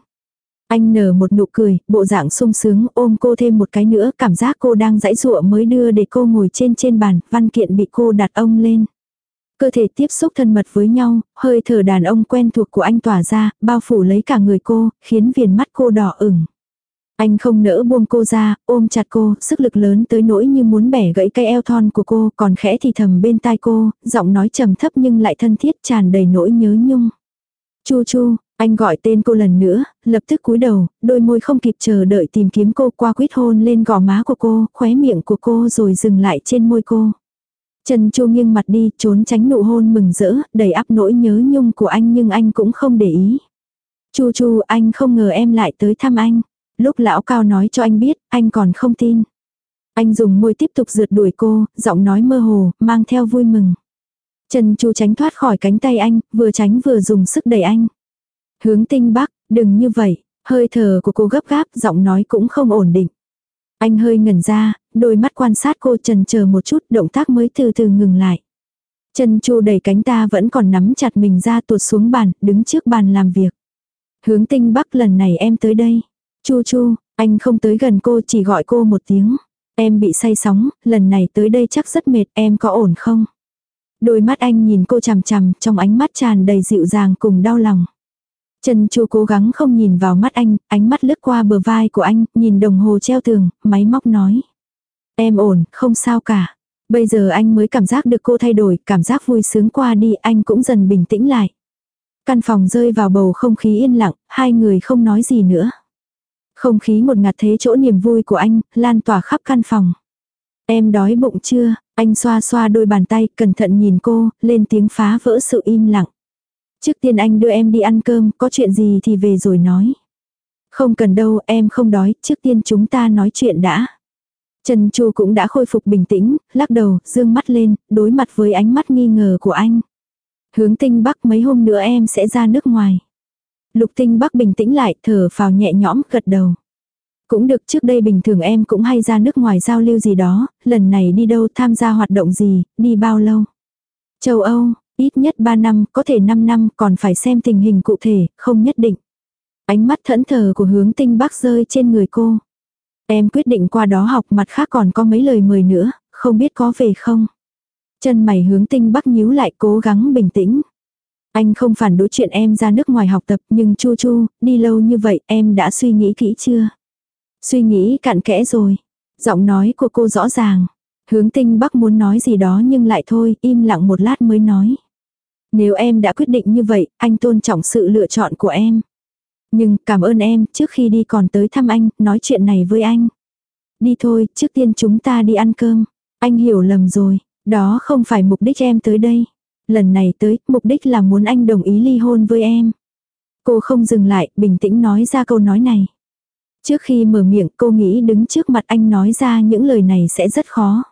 Anh nở một nụ cười, bộ dạng sung sướng ôm cô thêm một cái nữa, cảm giác cô đang dãy dụa mới đưa để cô ngồi trên trên bàn, văn kiện bị cô đặt ông lên. Cơ thể tiếp xúc thân mật với nhau, hơi thở đàn ông quen thuộc của anh tỏa ra, bao phủ lấy cả người cô, khiến viền mắt cô đỏ ửng. Anh không nỡ buông cô ra, ôm chặt cô, sức lực lớn tới nỗi như muốn bẻ gãy cây eo thon của cô, còn khẽ thì thầm bên tai cô, giọng nói trầm thấp nhưng lại thân thiết tràn đầy nỗi nhớ nhung. Chu chu, anh gọi tên cô lần nữa, lập tức cúi đầu, đôi môi không kịp chờ đợi tìm kiếm cô qua quýt hôn lên gò má của cô, khóe miệng của cô rồi dừng lại trên môi cô. Trần Chu nghiêng mặt đi, trốn tránh nụ hôn mừng rỡ, đầy áp nỗi nhớ nhung của anh nhưng anh cũng không để ý. Chu Chu, anh không ngờ em lại tới thăm anh. Lúc lão cao nói cho anh biết, anh còn không tin. Anh dùng môi tiếp tục rượt đuổi cô, giọng nói mơ hồ, mang theo vui mừng. Trần Chu tránh thoát khỏi cánh tay anh, vừa tránh vừa dùng sức đẩy anh. Hướng tinh bắc, đừng như vậy, hơi thở của cô gấp gáp, giọng nói cũng không ổn định. Anh hơi ngẩn ra, đôi mắt quan sát cô trần chờ một chút, động tác mới từ từ ngừng lại. Trần Chu đẩy cánh ta vẫn còn nắm chặt mình ra tuột xuống bàn, đứng trước bàn làm việc. Hướng tinh bắc lần này em tới đây. Chu chu, anh không tới gần cô chỉ gọi cô một tiếng. Em bị say sóng, lần này tới đây chắc rất mệt, em có ổn không? Đôi mắt anh nhìn cô chằm chằm, trong ánh mắt tràn đầy dịu dàng cùng đau lòng. Trần Chu cố gắng không nhìn vào mắt anh, ánh mắt lướt qua bờ vai của anh, nhìn đồng hồ treo tường, máy móc nói. Em ổn, không sao cả. Bây giờ anh mới cảm giác được cô thay đổi, cảm giác vui sướng qua đi, anh cũng dần bình tĩnh lại. Căn phòng rơi vào bầu không khí yên lặng, hai người không nói gì nữa. Không khí một ngạt thế chỗ niềm vui của anh, lan tỏa khắp căn phòng. Em đói bụng chưa? Anh xoa xoa đôi bàn tay, cẩn thận nhìn cô, lên tiếng phá vỡ sự im lặng. Trước tiên anh đưa em đi ăn cơm, có chuyện gì thì về rồi nói. Không cần đâu, em không đói, trước tiên chúng ta nói chuyện đã. Trần Chu cũng đã khôi phục bình tĩnh, lắc đầu, dương mắt lên, đối mặt với ánh mắt nghi ngờ của anh. Hướng tinh bắc mấy hôm nữa em sẽ ra nước ngoài. Lục tinh bắc bình tĩnh lại, thở phào nhẹ nhõm, gật đầu. Cũng được trước đây bình thường em cũng hay ra nước ngoài giao lưu gì đó, lần này đi đâu tham gia hoạt động gì, đi bao lâu. Châu Âu, ít nhất 3 năm, có thể 5 năm, còn phải xem tình hình cụ thể, không nhất định. Ánh mắt thẫn thờ của hướng tinh bắc rơi trên người cô. Em quyết định qua đó học mặt khác còn có mấy lời mời nữa, không biết có về không. Chân mày hướng tinh bắc nhíu lại cố gắng bình tĩnh. Anh không phản đối chuyện em ra nước ngoài học tập nhưng chu chu, đi lâu như vậy em đã suy nghĩ kỹ chưa? Suy nghĩ cạn kẽ rồi. Giọng nói của cô rõ ràng. Hướng tinh bắc muốn nói gì đó nhưng lại thôi, im lặng một lát mới nói. Nếu em đã quyết định như vậy, anh tôn trọng sự lựa chọn của em. Nhưng cảm ơn em, trước khi đi còn tới thăm anh, nói chuyện này với anh. Đi thôi, trước tiên chúng ta đi ăn cơm. Anh hiểu lầm rồi, đó không phải mục đích em tới đây. Lần này tới, mục đích là muốn anh đồng ý ly hôn với em. Cô không dừng lại, bình tĩnh nói ra câu nói này. Trước khi mở miệng cô nghĩ đứng trước mặt anh nói ra những lời này sẽ rất khó.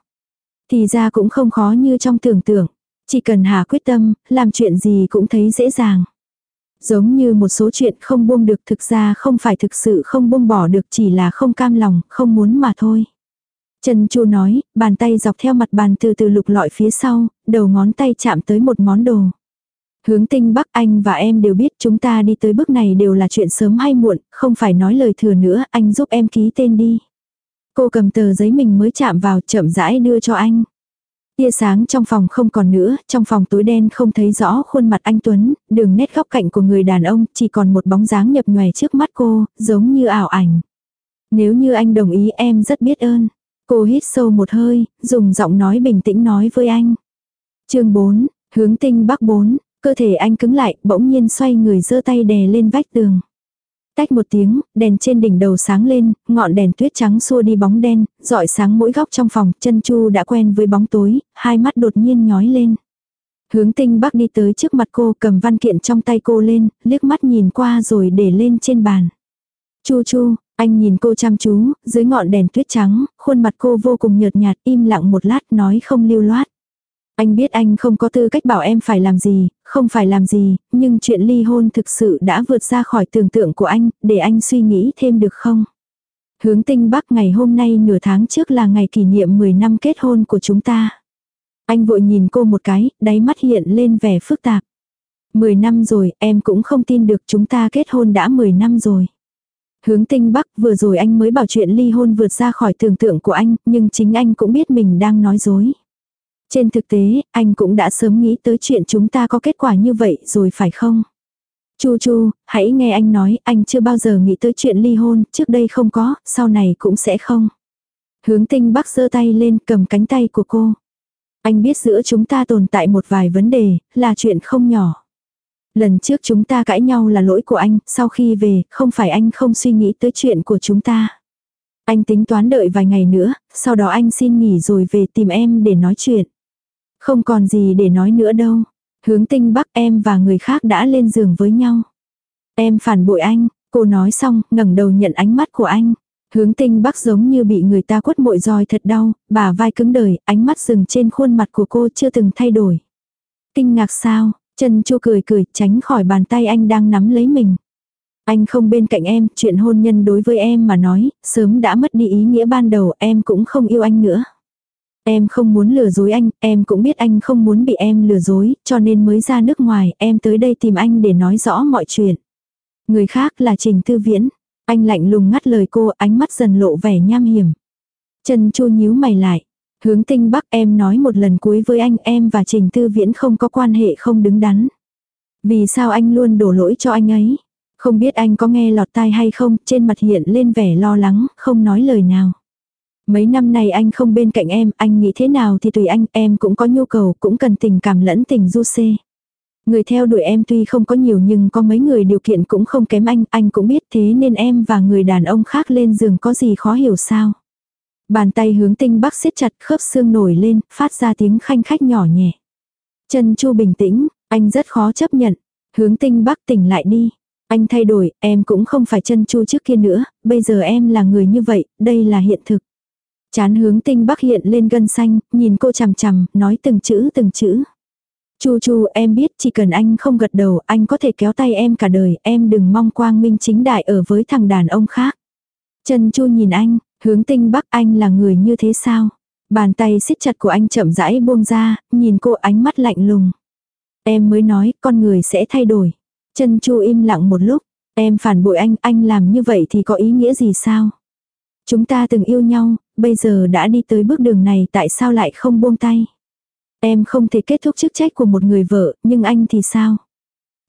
Thì ra cũng không khó như trong tưởng tượng. Chỉ cần hà quyết tâm, làm chuyện gì cũng thấy dễ dàng. Giống như một số chuyện không buông được thực ra không phải thực sự không buông bỏ được chỉ là không cam lòng, không muốn mà thôi. Trần Chu nói, bàn tay dọc theo mặt bàn từ từ lục lọi phía sau, đầu ngón tay chạm tới một món đồ. Hướng tinh bắc anh và em đều biết chúng ta đi tới bước này đều là chuyện sớm hay muộn, không phải nói lời thừa nữa, anh giúp em ký tên đi. Cô cầm tờ giấy mình mới chạm vào chậm rãi đưa cho anh. Tia sáng trong phòng không còn nữa, trong phòng tối đen không thấy rõ khuôn mặt anh Tuấn, đường nét góc cạnh của người đàn ông, chỉ còn một bóng dáng nhập nhòe trước mắt cô, giống như ảo ảnh. Nếu như anh đồng ý em rất biết ơn. Cô hít sâu một hơi, dùng giọng nói bình tĩnh nói với anh. chương 4, hướng tinh bắc 4, cơ thể anh cứng lại, bỗng nhiên xoay người giơ tay đè lên vách tường. Tách một tiếng, đèn trên đỉnh đầu sáng lên, ngọn đèn tuyết trắng xua đi bóng đen, dọi sáng mỗi góc trong phòng, chân chu đã quen với bóng tối, hai mắt đột nhiên nhói lên. Hướng tinh bắc đi tới trước mặt cô cầm văn kiện trong tay cô lên, liếc mắt nhìn qua rồi để lên trên bàn. Chu chu, anh nhìn cô chăm chú, dưới ngọn đèn tuyết trắng, khuôn mặt cô vô cùng nhợt nhạt, im lặng một lát nói không lưu loát. Anh biết anh không có tư cách bảo em phải làm gì, không phải làm gì, nhưng chuyện ly hôn thực sự đã vượt ra khỏi tưởng tượng của anh, để anh suy nghĩ thêm được không? Hướng tinh bắc ngày hôm nay nửa tháng trước là ngày kỷ niệm 10 năm kết hôn của chúng ta. Anh vội nhìn cô một cái, đáy mắt hiện lên vẻ phức tạp. 10 năm rồi, em cũng không tin được chúng ta kết hôn đã 10 năm rồi. Hướng tinh bắc vừa rồi anh mới bảo chuyện ly hôn vượt ra khỏi tưởng tượng của anh, nhưng chính anh cũng biết mình đang nói dối. Trên thực tế, anh cũng đã sớm nghĩ tới chuyện chúng ta có kết quả như vậy rồi phải không? Chu Chu, hãy nghe anh nói, anh chưa bao giờ nghĩ tới chuyện ly hôn, trước đây không có, sau này cũng sẽ không. Hướng tinh bắc giơ tay lên cầm cánh tay của cô. Anh biết giữa chúng ta tồn tại một vài vấn đề, là chuyện không nhỏ. Lần trước chúng ta cãi nhau là lỗi của anh, sau khi về, không phải anh không suy nghĩ tới chuyện của chúng ta. Anh tính toán đợi vài ngày nữa, sau đó anh xin nghỉ rồi về tìm em để nói chuyện. Không còn gì để nói nữa đâu. Hướng tinh bắc em và người khác đã lên giường với nhau. Em phản bội anh, cô nói xong, ngẩng đầu nhận ánh mắt của anh. Hướng tinh bắc giống như bị người ta quất mội roi thật đau, bà vai cứng đời, ánh mắt dừng trên khuôn mặt của cô chưa từng thay đổi. Kinh ngạc sao, chân chua cười cười, tránh khỏi bàn tay anh đang nắm lấy mình. Anh không bên cạnh em, chuyện hôn nhân đối với em mà nói, sớm đã mất đi ý nghĩa ban đầu, em cũng không yêu anh nữa. Em không muốn lừa dối anh, em cũng biết anh không muốn bị em lừa dối, cho nên mới ra nước ngoài, em tới đây tìm anh để nói rõ mọi chuyện. Người khác là Trình Tư Viễn. Anh lạnh lùng ngắt lời cô, ánh mắt dần lộ vẻ nham hiểm. Trần Chu nhíu mày lại. Hướng tinh bắc em nói một lần cuối với anh em và Trình Tư Viễn không có quan hệ không đứng đắn. Vì sao anh luôn đổ lỗi cho anh ấy? Không biết anh có nghe lọt tai hay không, trên mặt hiện lên vẻ lo lắng, không nói lời nào. Mấy năm nay anh không bên cạnh em, anh nghĩ thế nào thì tùy anh, em cũng có nhu cầu, cũng cần tình cảm lẫn tình du xê. Người theo đuổi em tuy không có nhiều nhưng có mấy người điều kiện cũng không kém anh, anh cũng biết thế nên em và người đàn ông khác lên giường có gì khó hiểu sao. Bàn tay hướng tinh bắc siết chặt khớp xương nổi lên, phát ra tiếng khanh khách nhỏ nhẹ. Chân chu bình tĩnh, anh rất khó chấp nhận. Hướng tinh bắc tỉnh lại đi. Anh thay đổi, em cũng không phải chân chu trước kia nữa, bây giờ em là người như vậy, đây là hiện thực. Chán hướng tinh bắc hiện lên gân xanh, nhìn cô chằm chằm, nói từng chữ từng chữ. Chu chu em biết chỉ cần anh không gật đầu anh có thể kéo tay em cả đời, em đừng mong quang minh chính đại ở với thằng đàn ông khác. Trần chu nhìn anh, hướng tinh bắc anh là người như thế sao? Bàn tay siết chặt của anh chậm rãi buông ra, nhìn cô ánh mắt lạnh lùng. Em mới nói con người sẽ thay đổi. Trần chu im lặng một lúc, em phản bội anh, anh làm như vậy thì có ý nghĩa gì sao? Chúng ta từng yêu nhau, bây giờ đã đi tới bước đường này tại sao lại không buông tay? Em không thể kết thúc chức trách của một người vợ, nhưng anh thì sao?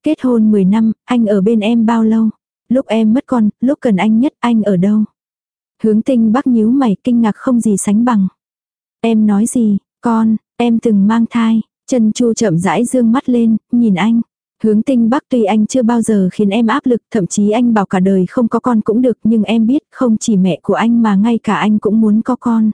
Kết hôn 10 năm, anh ở bên em bao lâu? Lúc em mất con, lúc cần anh nhất anh ở đâu? Hướng tinh bắc nhíu mày kinh ngạc không gì sánh bằng. Em nói gì, con, em từng mang thai, chân chu chậm rãi dương mắt lên, nhìn anh. Hướng tinh bắc tuy anh chưa bao giờ khiến em áp lực, thậm chí anh bảo cả đời không có con cũng được, nhưng em biết không chỉ mẹ của anh mà ngay cả anh cũng muốn có con.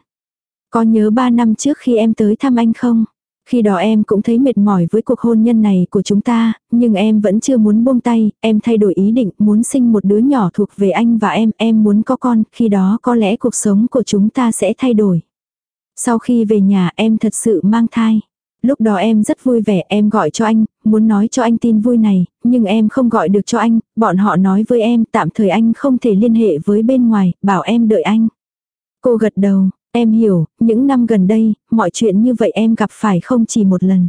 Có nhớ ba năm trước khi em tới thăm anh không? Khi đó em cũng thấy mệt mỏi với cuộc hôn nhân này của chúng ta, nhưng em vẫn chưa muốn buông tay, em thay đổi ý định muốn sinh một đứa nhỏ thuộc về anh và em, em muốn có con, khi đó có lẽ cuộc sống của chúng ta sẽ thay đổi. Sau khi về nhà em thật sự mang thai. Lúc đó em rất vui vẻ, em gọi cho anh, muốn nói cho anh tin vui này, nhưng em không gọi được cho anh, bọn họ nói với em tạm thời anh không thể liên hệ với bên ngoài, bảo em đợi anh. Cô gật đầu, em hiểu, những năm gần đây, mọi chuyện như vậy em gặp phải không chỉ một lần.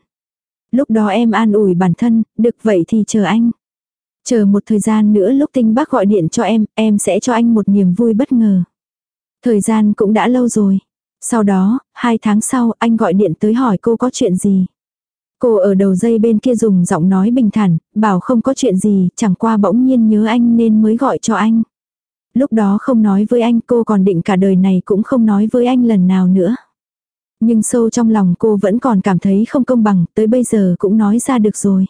Lúc đó em an ủi bản thân, được vậy thì chờ anh. Chờ một thời gian nữa lúc tinh bác gọi điện cho em, em sẽ cho anh một niềm vui bất ngờ. Thời gian cũng đã lâu rồi. Sau đó, hai tháng sau, anh gọi điện tới hỏi cô có chuyện gì. Cô ở đầu dây bên kia dùng giọng nói bình thản, bảo không có chuyện gì, chẳng qua bỗng nhiên nhớ anh nên mới gọi cho anh. Lúc đó không nói với anh cô còn định cả đời này cũng không nói với anh lần nào nữa. Nhưng sâu trong lòng cô vẫn còn cảm thấy không công bằng, tới bây giờ cũng nói ra được rồi.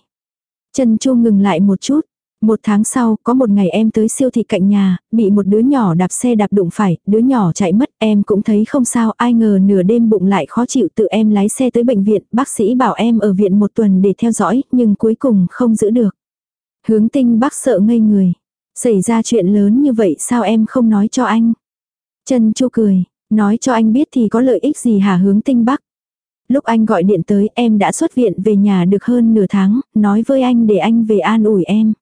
Chân Chu ngừng lại một chút, một tháng sau, có một ngày em tới siêu thị cạnh nhà, bị một đứa nhỏ đạp xe đạp đụng phải, đứa nhỏ chạy mất, em cũng thấy không sao, ai ngờ nửa đêm bụng lại khó chịu tự em lái xe tới bệnh viện, bác sĩ bảo em ở viện một tuần để theo dõi, nhưng cuối cùng không giữ được. Hướng tinh bác sợ ngây người. Xảy ra chuyện lớn như vậy sao em không nói cho anh? Trần chu cười, nói cho anh biết thì có lợi ích gì hả hướng tinh bắc? Lúc anh gọi điện tới em đã xuất viện về nhà được hơn nửa tháng, nói với anh để anh về an ủi em.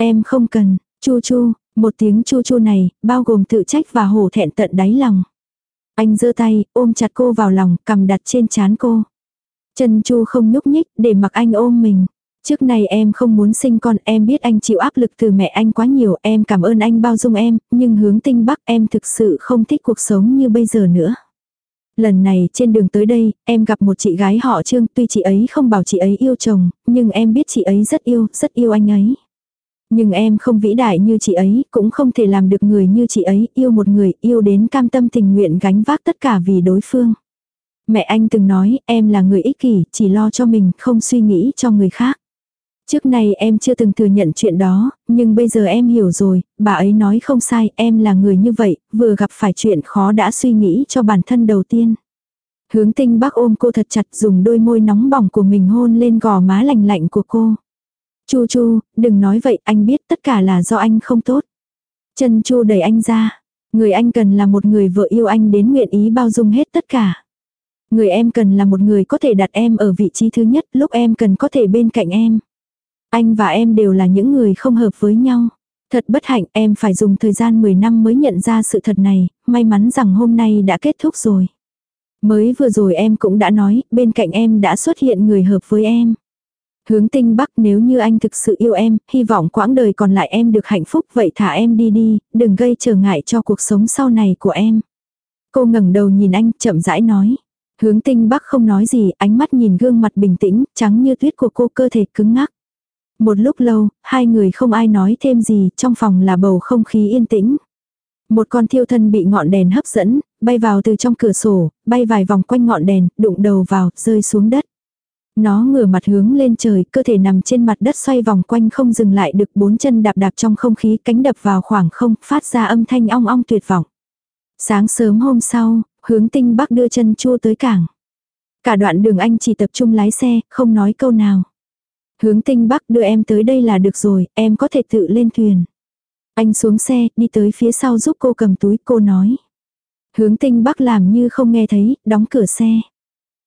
Em không cần, chu chu, một tiếng chu chu này, bao gồm tự trách và hổ thẹn tận đáy lòng. Anh giơ tay, ôm chặt cô vào lòng, cầm đặt trên chán cô. Chân chu không nhúc nhích, để mặc anh ôm mình. Trước này em không muốn sinh con, em biết anh chịu áp lực từ mẹ anh quá nhiều, em cảm ơn anh bao dung em, nhưng hướng tinh bắc em thực sự không thích cuộc sống như bây giờ nữa. Lần này trên đường tới đây, em gặp một chị gái họ Trương, tuy chị ấy không bảo chị ấy yêu chồng, nhưng em biết chị ấy rất yêu, rất yêu anh ấy. Nhưng em không vĩ đại như chị ấy, cũng không thể làm được người như chị ấy, yêu một người, yêu đến cam tâm tình nguyện gánh vác tất cả vì đối phương. Mẹ anh từng nói, em là người ích kỷ, chỉ lo cho mình, không suy nghĩ cho người khác. Trước này em chưa từng thừa nhận chuyện đó, nhưng bây giờ em hiểu rồi, bà ấy nói không sai, em là người như vậy, vừa gặp phải chuyện khó đã suy nghĩ cho bản thân đầu tiên. Hướng tinh bác ôm cô thật chặt dùng đôi môi nóng bỏng của mình hôn lên gò má lạnh lạnh của cô. Chu chu, đừng nói vậy, anh biết tất cả là do anh không tốt. Chân chu đẩy anh ra. Người anh cần là một người vợ yêu anh đến nguyện ý bao dung hết tất cả. Người em cần là một người có thể đặt em ở vị trí thứ nhất lúc em cần có thể bên cạnh em. Anh và em đều là những người không hợp với nhau. Thật bất hạnh em phải dùng thời gian 10 năm mới nhận ra sự thật này, may mắn rằng hôm nay đã kết thúc rồi. Mới vừa rồi em cũng đã nói, bên cạnh em đã xuất hiện người hợp với em. Hướng tinh bắc nếu như anh thực sự yêu em, hy vọng quãng đời còn lại em được hạnh phúc vậy thả em đi đi, đừng gây trở ngại cho cuộc sống sau này của em. Cô ngẩng đầu nhìn anh, chậm rãi nói. Hướng tinh bắc không nói gì, ánh mắt nhìn gương mặt bình tĩnh, trắng như tuyết của cô cơ thể cứng ngắc. Một lúc lâu, hai người không ai nói thêm gì, trong phòng là bầu không khí yên tĩnh. Một con thiêu thân bị ngọn đèn hấp dẫn, bay vào từ trong cửa sổ, bay vài vòng quanh ngọn đèn, đụng đầu vào, rơi xuống đất. Nó ngửa mặt hướng lên trời, cơ thể nằm trên mặt đất xoay vòng quanh không dừng lại được bốn chân đạp đạp trong không khí cánh đập vào khoảng không, phát ra âm thanh ong ong tuyệt vọng. Sáng sớm hôm sau, hướng tinh bắc đưa chân chua tới cảng. Cả đoạn đường anh chỉ tập trung lái xe, không nói câu nào. Hướng tinh bắc đưa em tới đây là được rồi, em có thể tự lên thuyền. Anh xuống xe, đi tới phía sau giúp cô cầm túi, cô nói. Hướng tinh bắc làm như không nghe thấy, đóng cửa xe.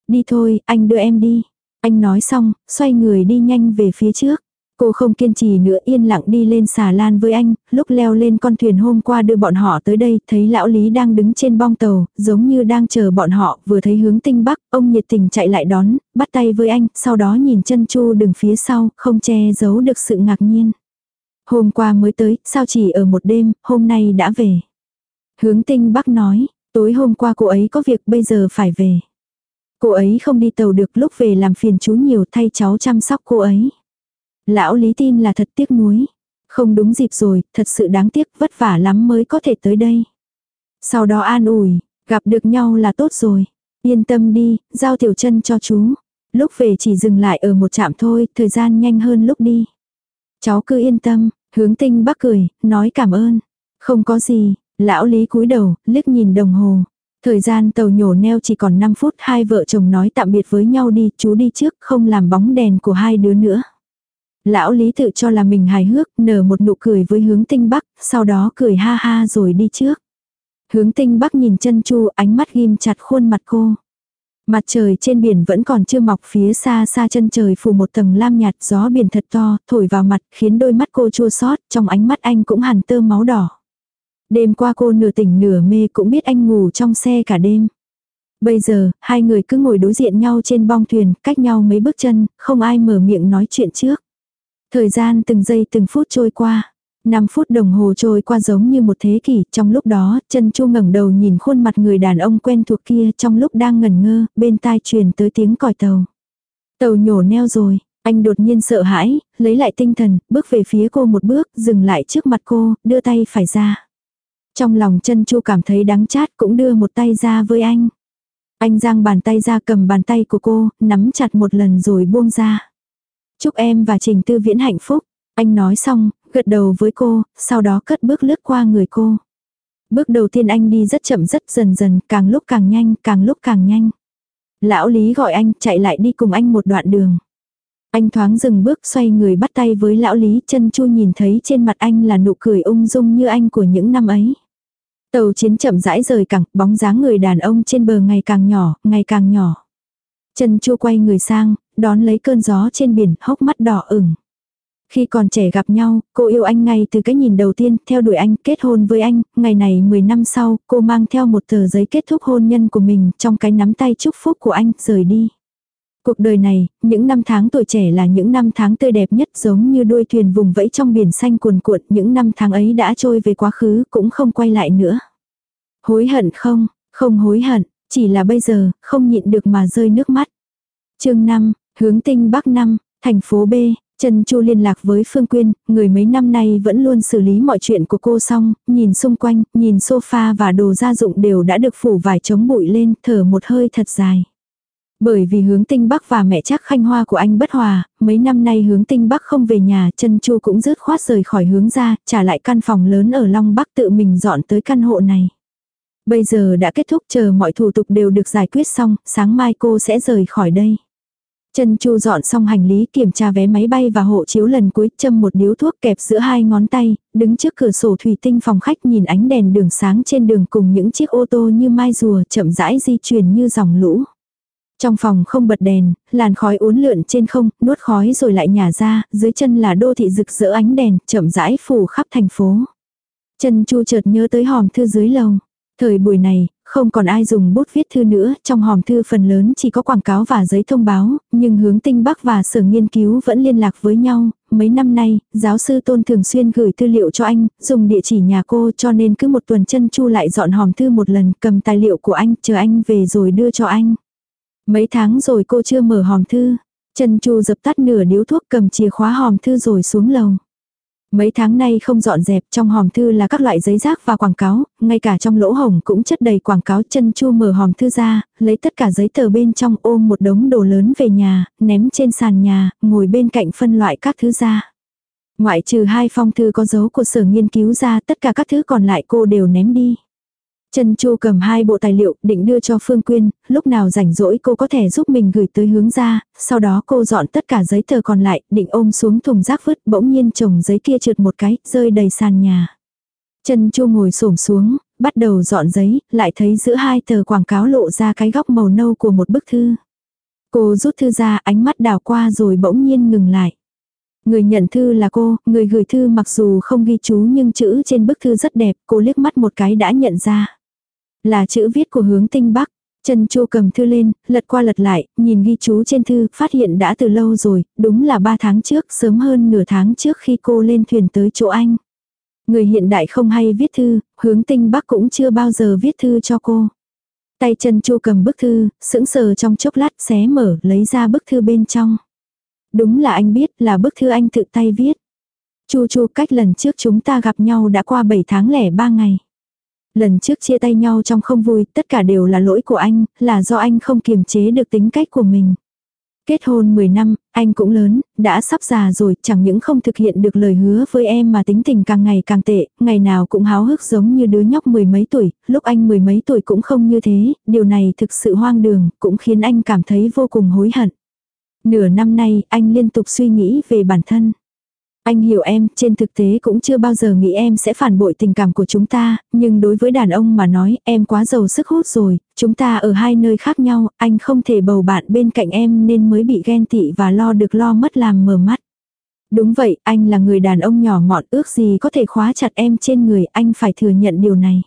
Đi thôi, anh đưa em đi. Anh nói xong, xoay người đi nhanh về phía trước. Cô không kiên trì nữa yên lặng đi lên xà lan với anh, lúc leo lên con thuyền hôm qua đưa bọn họ tới đây, thấy lão Lý đang đứng trên bong tàu, giống như đang chờ bọn họ, vừa thấy hướng tinh bắc, ông nhiệt tình chạy lại đón, bắt tay với anh, sau đó nhìn chân chu đứng phía sau, không che giấu được sự ngạc nhiên. Hôm qua mới tới, sao chỉ ở một đêm, hôm nay đã về. Hướng tinh bắc nói, tối hôm qua cô ấy có việc bây giờ phải về. Cô ấy không đi tàu được lúc về làm phiền chú nhiều thay cháu chăm sóc cô ấy. Lão Lý tin là thật tiếc nuối. Không đúng dịp rồi, thật sự đáng tiếc vất vả lắm mới có thể tới đây. Sau đó an ủi, gặp được nhau là tốt rồi. Yên tâm đi, giao tiểu chân cho chú. Lúc về chỉ dừng lại ở một trạm thôi, thời gian nhanh hơn lúc đi. Cháu cứ yên tâm, hướng tinh bác cười, nói cảm ơn. Không có gì, lão lý cúi đầu, liếc nhìn đồng hồ. Thời gian tàu nhổ neo chỉ còn 5 phút, hai vợ chồng nói tạm biệt với nhau đi, chú đi trước, không làm bóng đèn của hai đứa nữa. Lão Lý tự cho là mình hài hước, nở một nụ cười với hướng tinh bắc, sau đó cười ha ha rồi đi trước. Hướng tinh bắc nhìn chân chu, ánh mắt ghim chặt khuôn mặt cô. Mặt trời trên biển vẫn còn chưa mọc phía xa xa chân trời phủ một tầng lam nhạt gió biển thật to, thổi vào mặt khiến đôi mắt cô chua xót trong ánh mắt anh cũng hẳn tơ máu đỏ. Đêm qua cô nửa tỉnh nửa mê cũng biết anh ngủ trong xe cả đêm. Bây giờ, hai người cứ ngồi đối diện nhau trên bong thuyền, cách nhau mấy bước chân, không ai mở miệng nói chuyện trước. Thời gian từng giây từng phút trôi qua. 5 phút đồng hồ trôi qua giống như một thế kỷ, trong lúc đó, chân chu ngẩng đầu nhìn khuôn mặt người đàn ông quen thuộc kia trong lúc đang ngẩn ngơ, bên tai truyền tới tiếng còi tàu. Tàu nhổ neo rồi, anh đột nhiên sợ hãi, lấy lại tinh thần, bước về phía cô một bước, dừng lại trước mặt cô, đưa tay phải ra. Trong lòng chân chu cảm thấy đắng chát cũng đưa một tay ra với anh. Anh giang bàn tay ra cầm bàn tay của cô, nắm chặt một lần rồi buông ra. Chúc em và Trình Tư Viễn hạnh phúc. Anh nói xong, gật đầu với cô, sau đó cất bước lướt qua người cô. Bước đầu tiên anh đi rất chậm rất dần dần, càng lúc càng nhanh, càng lúc càng nhanh. Lão Lý gọi anh, chạy lại đi cùng anh một đoạn đường. Anh thoáng dừng bước xoay người bắt tay với lão Lý, chân chu nhìn thấy trên mặt anh là nụ cười ung dung như anh của những năm ấy. Tàu chiến chậm rãi rời cảng, bóng dáng người đàn ông trên bờ ngày càng nhỏ, ngày càng nhỏ. Chân chu quay người sang, đón lấy cơn gió trên biển, hốc mắt đỏ ửng. Khi còn trẻ gặp nhau, cô yêu anh ngay từ cái nhìn đầu tiên, theo đuổi anh, kết hôn với anh, ngày này 10 năm sau, cô mang theo một tờ giấy kết thúc hôn nhân của mình trong cái nắm tay chúc phúc của anh, rời đi. Cuộc đời này, những năm tháng tuổi trẻ là những năm tháng tươi đẹp nhất giống như đuôi thuyền vùng vẫy trong biển xanh cuồn cuộn, những năm tháng ấy đã trôi về quá khứ cũng không quay lại nữa. Hối hận không, không hối hận, chỉ là bây giờ, không nhịn được mà rơi nước mắt. chương 5, hướng tinh Bắc năm thành phố B, Trần Chu liên lạc với Phương Quyên, người mấy năm nay vẫn luôn xử lý mọi chuyện của cô xong, nhìn xung quanh, nhìn sofa và đồ gia dụng đều đã được phủ vải chống bụi lên, thở một hơi thật dài. Bởi vì hướng tinh bắc và mẹ chắc khanh hoa của anh bất hòa, mấy năm nay hướng tinh bắc không về nhà, chân chu cũng rớt khoát rời khỏi hướng ra, trả lại căn phòng lớn ở Long Bắc tự mình dọn tới căn hộ này. Bây giờ đã kết thúc chờ mọi thủ tục đều được giải quyết xong, sáng mai cô sẽ rời khỏi đây. Chân Chu dọn xong hành lý kiểm tra vé máy bay và hộ chiếu lần cuối châm một điếu thuốc kẹp giữa hai ngón tay, đứng trước cửa sổ thủy tinh phòng khách nhìn ánh đèn đường sáng trên đường cùng những chiếc ô tô như mai rùa chậm rãi di chuyển như dòng lũ. Trong phòng không bật đèn, làn khói uốn lượn trên không, nuốt khói rồi lại nhả ra, dưới chân là đô thị rực rỡ ánh đèn, chậm rãi phủ khắp thành phố. Chân Chu chợt nhớ tới hòm thư dưới lầu. Thời buổi này, không còn ai dùng bút viết thư nữa, trong hòm thư phần lớn chỉ có quảng cáo và giấy thông báo, nhưng hướng tinh bắc và sở nghiên cứu vẫn liên lạc với nhau. Mấy năm nay, giáo sư Tôn thường xuyên gửi tư liệu cho anh, dùng địa chỉ nhà cô cho nên cứ một tuần chân chu lại dọn hòm thư một lần, cầm tài liệu của anh, chờ anh về rồi đưa cho anh. Mấy tháng rồi cô chưa mở hòm thư. Trần chu dập tắt nửa điếu thuốc cầm chìa khóa hòm thư rồi xuống lầu. Mấy tháng nay không dọn dẹp trong hòm thư là các loại giấy rác và quảng cáo, ngay cả trong lỗ hồng cũng chất đầy quảng cáo chân chu mở hòm thư ra, lấy tất cả giấy tờ bên trong ôm một đống đồ lớn về nhà, ném trên sàn nhà, ngồi bên cạnh phân loại các thứ ra. Ngoại trừ hai phong thư có dấu của sở nghiên cứu ra tất cả các thứ còn lại cô đều ném đi. Trần Chu cầm hai bộ tài liệu định đưa cho Phương Quyên, lúc nào rảnh rỗi cô có thể giúp mình gửi tới hướng ra, sau đó cô dọn tất cả giấy tờ còn lại, định ôm xuống thùng rác vứt, bỗng nhiên chồng giấy kia trượt một cái, rơi đầy sàn nhà. Trần Chu ngồi xổm xuống, bắt đầu dọn giấy, lại thấy giữa hai tờ quảng cáo lộ ra cái góc màu nâu của một bức thư. Cô rút thư ra, ánh mắt đảo qua rồi bỗng nhiên ngừng lại. Người nhận thư là cô, người gửi thư mặc dù không ghi chú nhưng chữ trên bức thư rất đẹp, cô liếc mắt một cái đã nhận ra. Là chữ viết của hướng tinh bắc. Trần Chu cầm thư lên, lật qua lật lại, nhìn ghi chú trên thư, phát hiện đã từ lâu rồi, đúng là ba tháng trước, sớm hơn nửa tháng trước khi cô lên thuyền tới chỗ anh. Người hiện đại không hay viết thư, hướng tinh bắc cũng chưa bao giờ viết thư cho cô. Tay Trần Chu cầm bức thư, sững sờ trong chốc lát xé mở, lấy ra bức thư bên trong. Đúng là anh biết là bức thư anh tự tay viết. Chu Chu cách lần trước chúng ta gặp nhau đã qua 7 tháng lẻ 3 ngày. Lần trước chia tay nhau trong không vui, tất cả đều là lỗi của anh, là do anh không kiềm chế được tính cách của mình. Kết hôn 10 năm, Anh cũng lớn, đã sắp già rồi, chẳng những không thực hiện được lời hứa với em mà tính tình càng ngày càng tệ, ngày nào cũng háo hức giống như đứa nhóc mười mấy tuổi, lúc anh mười mấy tuổi cũng không như thế, điều này thực sự hoang đường, cũng khiến anh cảm thấy vô cùng hối hận. Nửa năm nay, anh liên tục suy nghĩ về bản thân. Anh hiểu em, trên thực tế cũng chưa bao giờ nghĩ em sẽ phản bội tình cảm của chúng ta, nhưng đối với đàn ông mà nói, em quá giàu sức hút rồi, chúng ta ở hai nơi khác nhau, anh không thể bầu bạn bên cạnh em nên mới bị ghen tị và lo được lo mất làm mờ mắt. Đúng vậy, anh là người đàn ông nhỏ mọn ước gì có thể khóa chặt em trên người, anh phải thừa nhận điều này.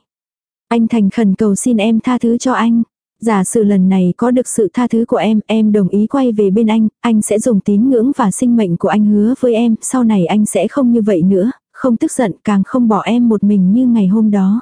Anh thành khẩn cầu xin em tha thứ cho anh. Giả sử lần này có được sự tha thứ của em, em đồng ý quay về bên anh, anh sẽ dùng tín ngưỡng và sinh mệnh của anh hứa với em, sau này anh sẽ không như vậy nữa, không tức giận càng không bỏ em một mình như ngày hôm đó.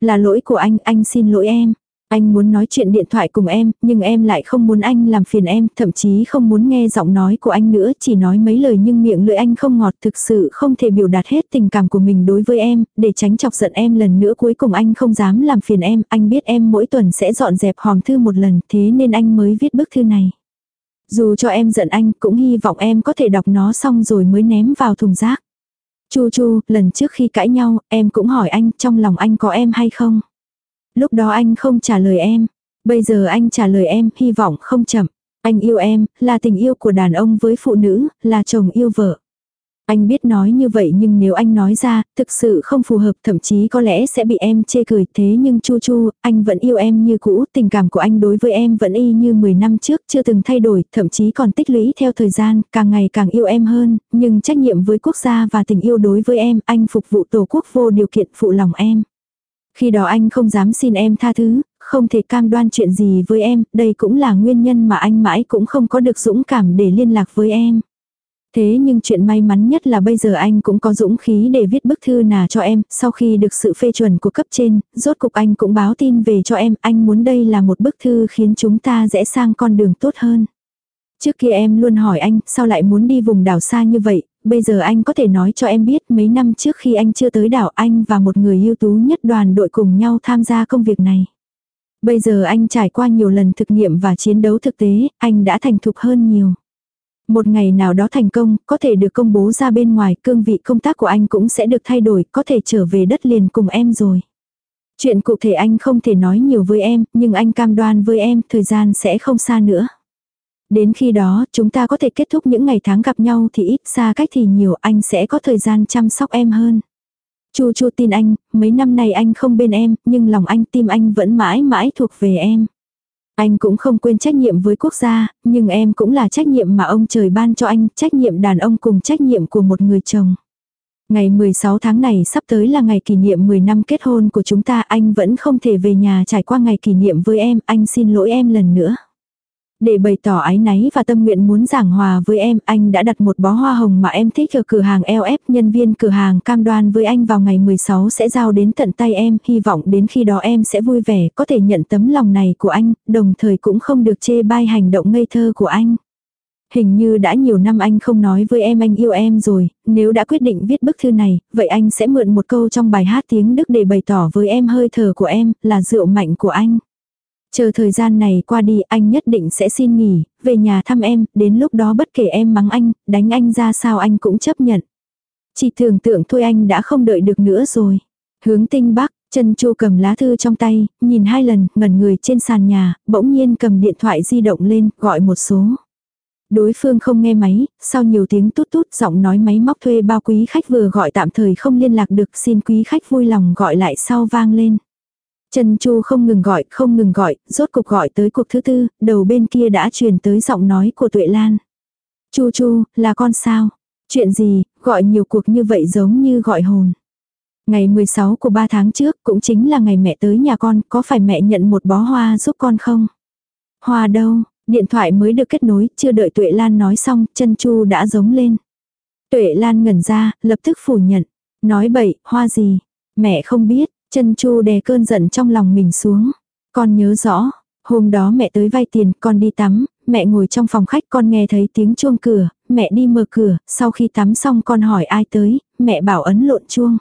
Là lỗi của anh, anh xin lỗi em. Anh muốn nói chuyện điện thoại cùng em, nhưng em lại không muốn anh làm phiền em, thậm chí không muốn nghe giọng nói của anh nữa, chỉ nói mấy lời nhưng miệng lưỡi anh không ngọt thực sự không thể biểu đạt hết tình cảm của mình đối với em, để tránh chọc giận em lần nữa cuối cùng anh không dám làm phiền em, anh biết em mỗi tuần sẽ dọn dẹp hòm thư một lần, thế nên anh mới viết bức thư này. Dù cho em giận anh, cũng hy vọng em có thể đọc nó xong rồi mới ném vào thùng rác. Chu Chu, lần trước khi cãi nhau, em cũng hỏi anh trong lòng anh có em hay không? Lúc đó anh không trả lời em. Bây giờ anh trả lời em, hy vọng không chậm. Anh yêu em, là tình yêu của đàn ông với phụ nữ, là chồng yêu vợ. Anh biết nói như vậy nhưng nếu anh nói ra, thực sự không phù hợp thậm chí có lẽ sẽ bị em chê cười thế nhưng chu chu, anh vẫn yêu em như cũ, tình cảm của anh đối với em vẫn y như 10 năm trước chưa từng thay đổi, thậm chí còn tích lũy theo thời gian, càng ngày càng yêu em hơn, nhưng trách nhiệm với quốc gia và tình yêu đối với em, anh phục vụ tổ quốc vô điều kiện phụ lòng em. Khi đó anh không dám xin em tha thứ, không thể cam đoan chuyện gì với em, đây cũng là nguyên nhân mà anh mãi cũng không có được dũng cảm để liên lạc với em. Thế nhưng chuyện may mắn nhất là bây giờ anh cũng có dũng khí để viết bức thư nà cho em, sau khi được sự phê chuẩn của cấp trên, rốt cục anh cũng báo tin về cho em, anh muốn đây là một bức thư khiến chúng ta rẽ sang con đường tốt hơn. Trước kia em luôn hỏi anh, sao lại muốn đi vùng đảo xa như vậy, bây giờ anh có thể nói cho em biết mấy năm trước khi anh chưa tới đảo anh và một người ưu tú nhất đoàn đội cùng nhau tham gia công việc này. Bây giờ anh trải qua nhiều lần thực nghiệm và chiến đấu thực tế, anh đã thành thục hơn nhiều. Một ngày nào đó thành công, có thể được công bố ra bên ngoài, cương vị công tác của anh cũng sẽ được thay đổi, có thể trở về đất liền cùng em rồi. Chuyện cụ thể anh không thể nói nhiều với em, nhưng anh cam đoan với em, thời gian sẽ không xa nữa. Đến khi đó, chúng ta có thể kết thúc những ngày tháng gặp nhau thì ít xa cách thì nhiều anh sẽ có thời gian chăm sóc em hơn. Chu Chu tin anh, mấy năm nay anh không bên em, nhưng lòng anh tim anh vẫn mãi mãi thuộc về em. Anh cũng không quên trách nhiệm với quốc gia, nhưng em cũng là trách nhiệm mà ông trời ban cho anh, trách nhiệm đàn ông cùng trách nhiệm của một người chồng. Ngày 16 tháng này sắp tới là ngày kỷ niệm 10 năm kết hôn của chúng ta, anh vẫn không thể về nhà trải qua ngày kỷ niệm với em, anh xin lỗi em lần nữa. Để bày tỏ ái náy và tâm nguyện muốn giảng hòa với em, anh đã đặt một bó hoa hồng mà em thích ở cửa hàng LF. Nhân viên cửa hàng cam đoan với anh vào ngày 16 sẽ giao đến tận tay em, hy vọng đến khi đó em sẽ vui vẻ, có thể nhận tấm lòng này của anh, đồng thời cũng không được chê bai hành động ngây thơ của anh. Hình như đã nhiều năm anh không nói với em anh yêu em rồi, nếu đã quyết định viết bức thư này, vậy anh sẽ mượn một câu trong bài hát tiếng Đức để bày tỏ với em hơi thở của em, là rượu mạnh của anh. Chờ thời gian này qua đi anh nhất định sẽ xin nghỉ, về nhà thăm em, đến lúc đó bất kể em mắng anh, đánh anh ra sao anh cũng chấp nhận. Chỉ tưởng tượng thôi anh đã không đợi được nữa rồi. Hướng tinh bắc, chân chu cầm lá thư trong tay, nhìn hai lần, ngẩn người trên sàn nhà, bỗng nhiên cầm điện thoại di động lên, gọi một số. Đối phương không nghe máy, sau nhiều tiếng tút tút giọng nói máy móc thuê bao quý khách vừa gọi tạm thời không liên lạc được xin quý khách vui lòng gọi lại sau vang lên. Trần Chu không ngừng gọi, không ngừng gọi, rốt cục gọi tới cuộc thứ tư, đầu bên kia đã truyền tới giọng nói của Tuệ Lan. Chu Chu, là con sao? Chuyện gì, gọi nhiều cuộc như vậy giống như gọi hồn. Ngày 16 của 3 tháng trước cũng chính là ngày mẹ tới nhà con, có phải mẹ nhận một bó hoa giúp con không? Hoa đâu? Điện thoại mới được kết nối, chưa đợi Tuệ Lan nói xong, chân Chu đã giống lên. Tuệ Lan ngẩn ra, lập tức phủ nhận. Nói bậy, hoa gì? Mẹ không biết, Chân chu đè cơn giận trong lòng mình xuống. Con nhớ rõ, hôm đó mẹ tới vay tiền, con đi tắm, mẹ ngồi trong phòng khách con nghe thấy tiếng chuông cửa, mẹ đi mở cửa, sau khi tắm xong con hỏi ai tới, mẹ bảo ấn lộn chuông.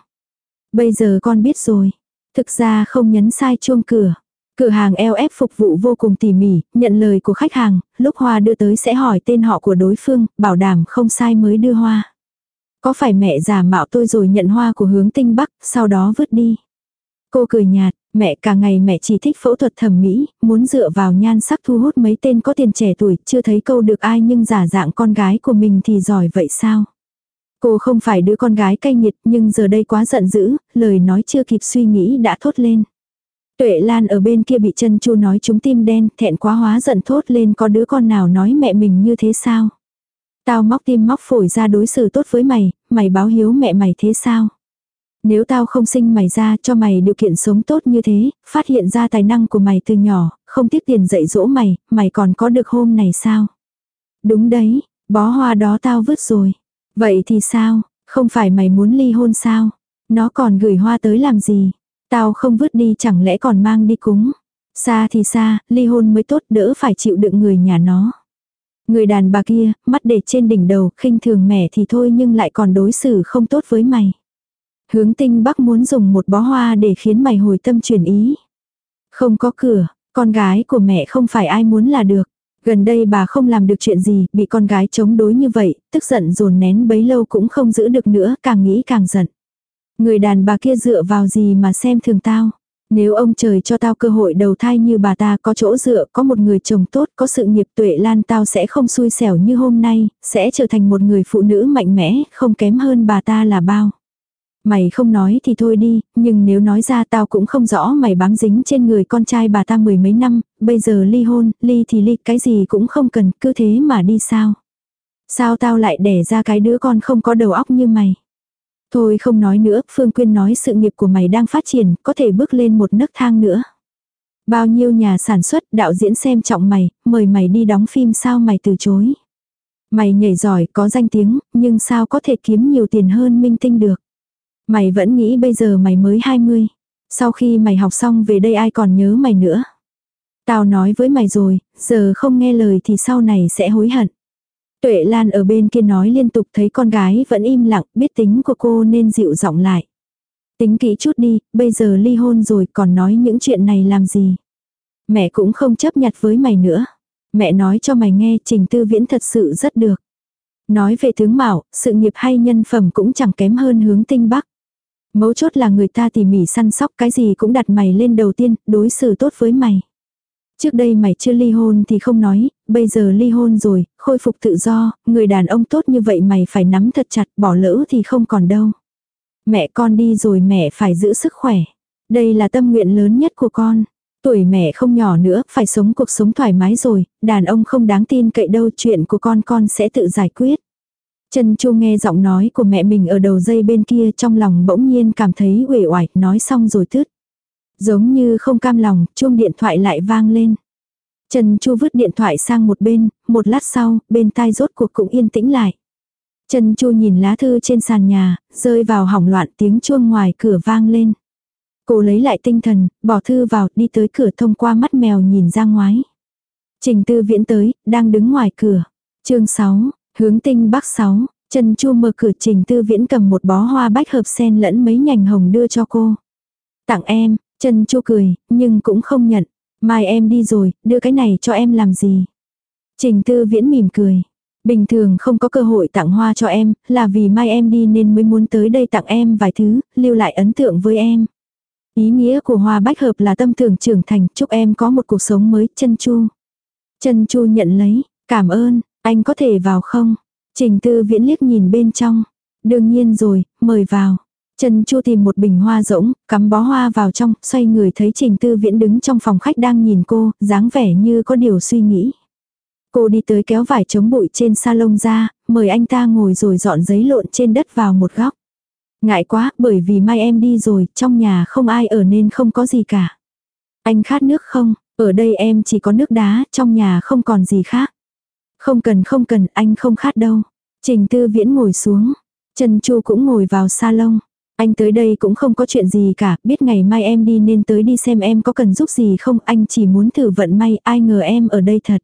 Bây giờ con biết rồi. Thực ra không nhấn sai chuông cửa. Cửa hàng LF phục vụ vô cùng tỉ mỉ, nhận lời của khách hàng, lúc hoa đưa tới sẽ hỏi tên họ của đối phương, bảo đảm không sai mới đưa hoa. Có phải mẹ giả mạo tôi rồi nhận hoa của hướng tinh bắc, sau đó vứt đi. Cô cười nhạt, mẹ cả ngày mẹ chỉ thích phẫu thuật thẩm mỹ, muốn dựa vào nhan sắc thu hút mấy tên có tiền trẻ tuổi, chưa thấy câu được ai nhưng giả dạng con gái của mình thì giỏi vậy sao? Cô không phải đứa con gái cay nghiệt nhưng giờ đây quá giận dữ, lời nói chưa kịp suy nghĩ đã thốt lên. Tuệ Lan ở bên kia bị chân chu nói chúng tim đen, thẹn quá hóa giận thốt lên có đứa con nào nói mẹ mình như thế sao? Tao móc tim móc phổi ra đối xử tốt với mày, mày báo hiếu mẹ mày thế sao? Nếu tao không sinh mày ra cho mày điều kiện sống tốt như thế, phát hiện ra tài năng của mày từ nhỏ, không tiếc tiền dạy dỗ mày, mày còn có được hôm này sao? Đúng đấy, bó hoa đó tao vứt rồi. Vậy thì sao, không phải mày muốn ly hôn sao? Nó còn gửi hoa tới làm gì? Tao không vứt đi chẳng lẽ còn mang đi cúng? Xa thì xa, ly hôn mới tốt đỡ phải chịu đựng người nhà nó. Người đàn bà kia, mắt để trên đỉnh đầu, khinh thường mẻ thì thôi nhưng lại còn đối xử không tốt với mày. Hướng tinh bắc muốn dùng một bó hoa để khiến mày hồi tâm chuyển ý. Không có cửa, con gái của mẹ không phải ai muốn là được. Gần đây bà không làm được chuyện gì, bị con gái chống đối như vậy, tức giận dồn nén bấy lâu cũng không giữ được nữa, càng nghĩ càng giận. Người đàn bà kia dựa vào gì mà xem thường tao. Nếu ông trời cho tao cơ hội đầu thai như bà ta có chỗ dựa, có một người chồng tốt, có sự nghiệp tuệ lan tao sẽ không xui xẻo như hôm nay, sẽ trở thành một người phụ nữ mạnh mẽ, không kém hơn bà ta là bao. Mày không nói thì thôi đi, nhưng nếu nói ra tao cũng không rõ mày bám dính trên người con trai bà ta mười mấy năm, bây giờ ly hôn, ly thì ly, cái gì cũng không cần, cứ thế mà đi sao. Sao tao lại đẻ ra cái đứa con không có đầu óc như mày. Thôi không nói nữa, Phương Quyên nói sự nghiệp của mày đang phát triển, có thể bước lên một nấc thang nữa. Bao nhiêu nhà sản xuất, đạo diễn xem trọng mày, mời mày đi đóng phim sao mày từ chối. Mày nhảy giỏi, có danh tiếng, nhưng sao có thể kiếm nhiều tiền hơn minh tinh được. Mày vẫn nghĩ bây giờ mày mới 20. Sau khi mày học xong về đây ai còn nhớ mày nữa. Tao nói với mày rồi, giờ không nghe lời thì sau này sẽ hối hận. Tuệ Lan ở bên kia nói liên tục thấy con gái vẫn im lặng, biết tính của cô nên dịu giọng lại. Tính kỹ chút đi, bây giờ ly hôn rồi còn nói những chuyện này làm gì. Mẹ cũng không chấp nhặt với mày nữa. Mẹ nói cho mày nghe trình tư viễn thật sự rất được. Nói về tướng mạo, sự nghiệp hay nhân phẩm cũng chẳng kém hơn hướng tinh bắc. Mấu chốt là người ta tỉ mỉ săn sóc cái gì cũng đặt mày lên đầu tiên, đối xử tốt với mày. Trước đây mày chưa ly hôn thì không nói, bây giờ ly hôn rồi, khôi phục tự do, người đàn ông tốt như vậy mày phải nắm thật chặt, bỏ lỡ thì không còn đâu. Mẹ con đi rồi mẹ phải giữ sức khỏe. Đây là tâm nguyện lớn nhất của con. Tuổi mẹ không nhỏ nữa, phải sống cuộc sống thoải mái rồi, đàn ông không đáng tin cậy đâu, chuyện của con con sẽ tự giải quyết. Trần Chu nghe giọng nói của mẹ mình ở đầu dây bên kia trong lòng bỗng nhiên cảm thấy uể oải, nói xong rồi tứt. Giống như không cam lòng, chuông điện thoại lại vang lên. Trần Chu vứt điện thoại sang một bên, một lát sau, bên tai rốt cuộc cũng yên tĩnh lại. Trần Chu nhìn lá thư trên sàn nhà, rơi vào hỏng loạn tiếng chuông ngoài cửa vang lên. Cô lấy lại tinh thần, bỏ thư vào, đi tới cửa thông qua mắt mèo nhìn ra ngoài. Trình tư viễn tới, đang đứng ngoài cửa. chương 6, hướng tinh bắc 6, Trần Chu mở cửa trình tư viễn cầm một bó hoa bách hợp sen lẫn mấy nhành hồng đưa cho cô. Tặng em, Trần Chu cười, nhưng cũng không nhận. Mai em đi rồi, đưa cái này cho em làm gì? Trình tư viễn mỉm cười. Bình thường không có cơ hội tặng hoa cho em, là vì mai em đi nên mới muốn tới đây tặng em vài thứ, lưu lại ấn tượng với em. Ý nghĩa của hoa bách hợp là tâm tưởng trưởng thành, chúc em có một cuộc sống mới, chân chu. Chân chu nhận lấy, cảm ơn, anh có thể vào không? Trình tư viễn liếc nhìn bên trong. Đương nhiên rồi, mời vào. Trần Chu tìm một bình hoa rỗng, cắm bó hoa vào trong, xoay người thấy Trình Tư Viễn đứng trong phòng khách đang nhìn cô, dáng vẻ như có điều suy nghĩ. Cô đi tới kéo vải chống bụi trên salon ra, mời anh ta ngồi rồi dọn giấy lộn trên đất vào một góc. Ngại quá, bởi vì mai em đi rồi, trong nhà không ai ở nên không có gì cả. Anh khát nước không? Ở đây em chỉ có nước đá, trong nhà không còn gì khác. Không cần không cần, anh không khát đâu. Trình Tư Viễn ngồi xuống. Trần Chu cũng ngồi vào salon. Anh tới đây cũng không có chuyện gì cả, biết ngày mai em đi nên tới đi xem em có cần giúp gì không, anh chỉ muốn thử vận may, ai ngờ em ở đây thật.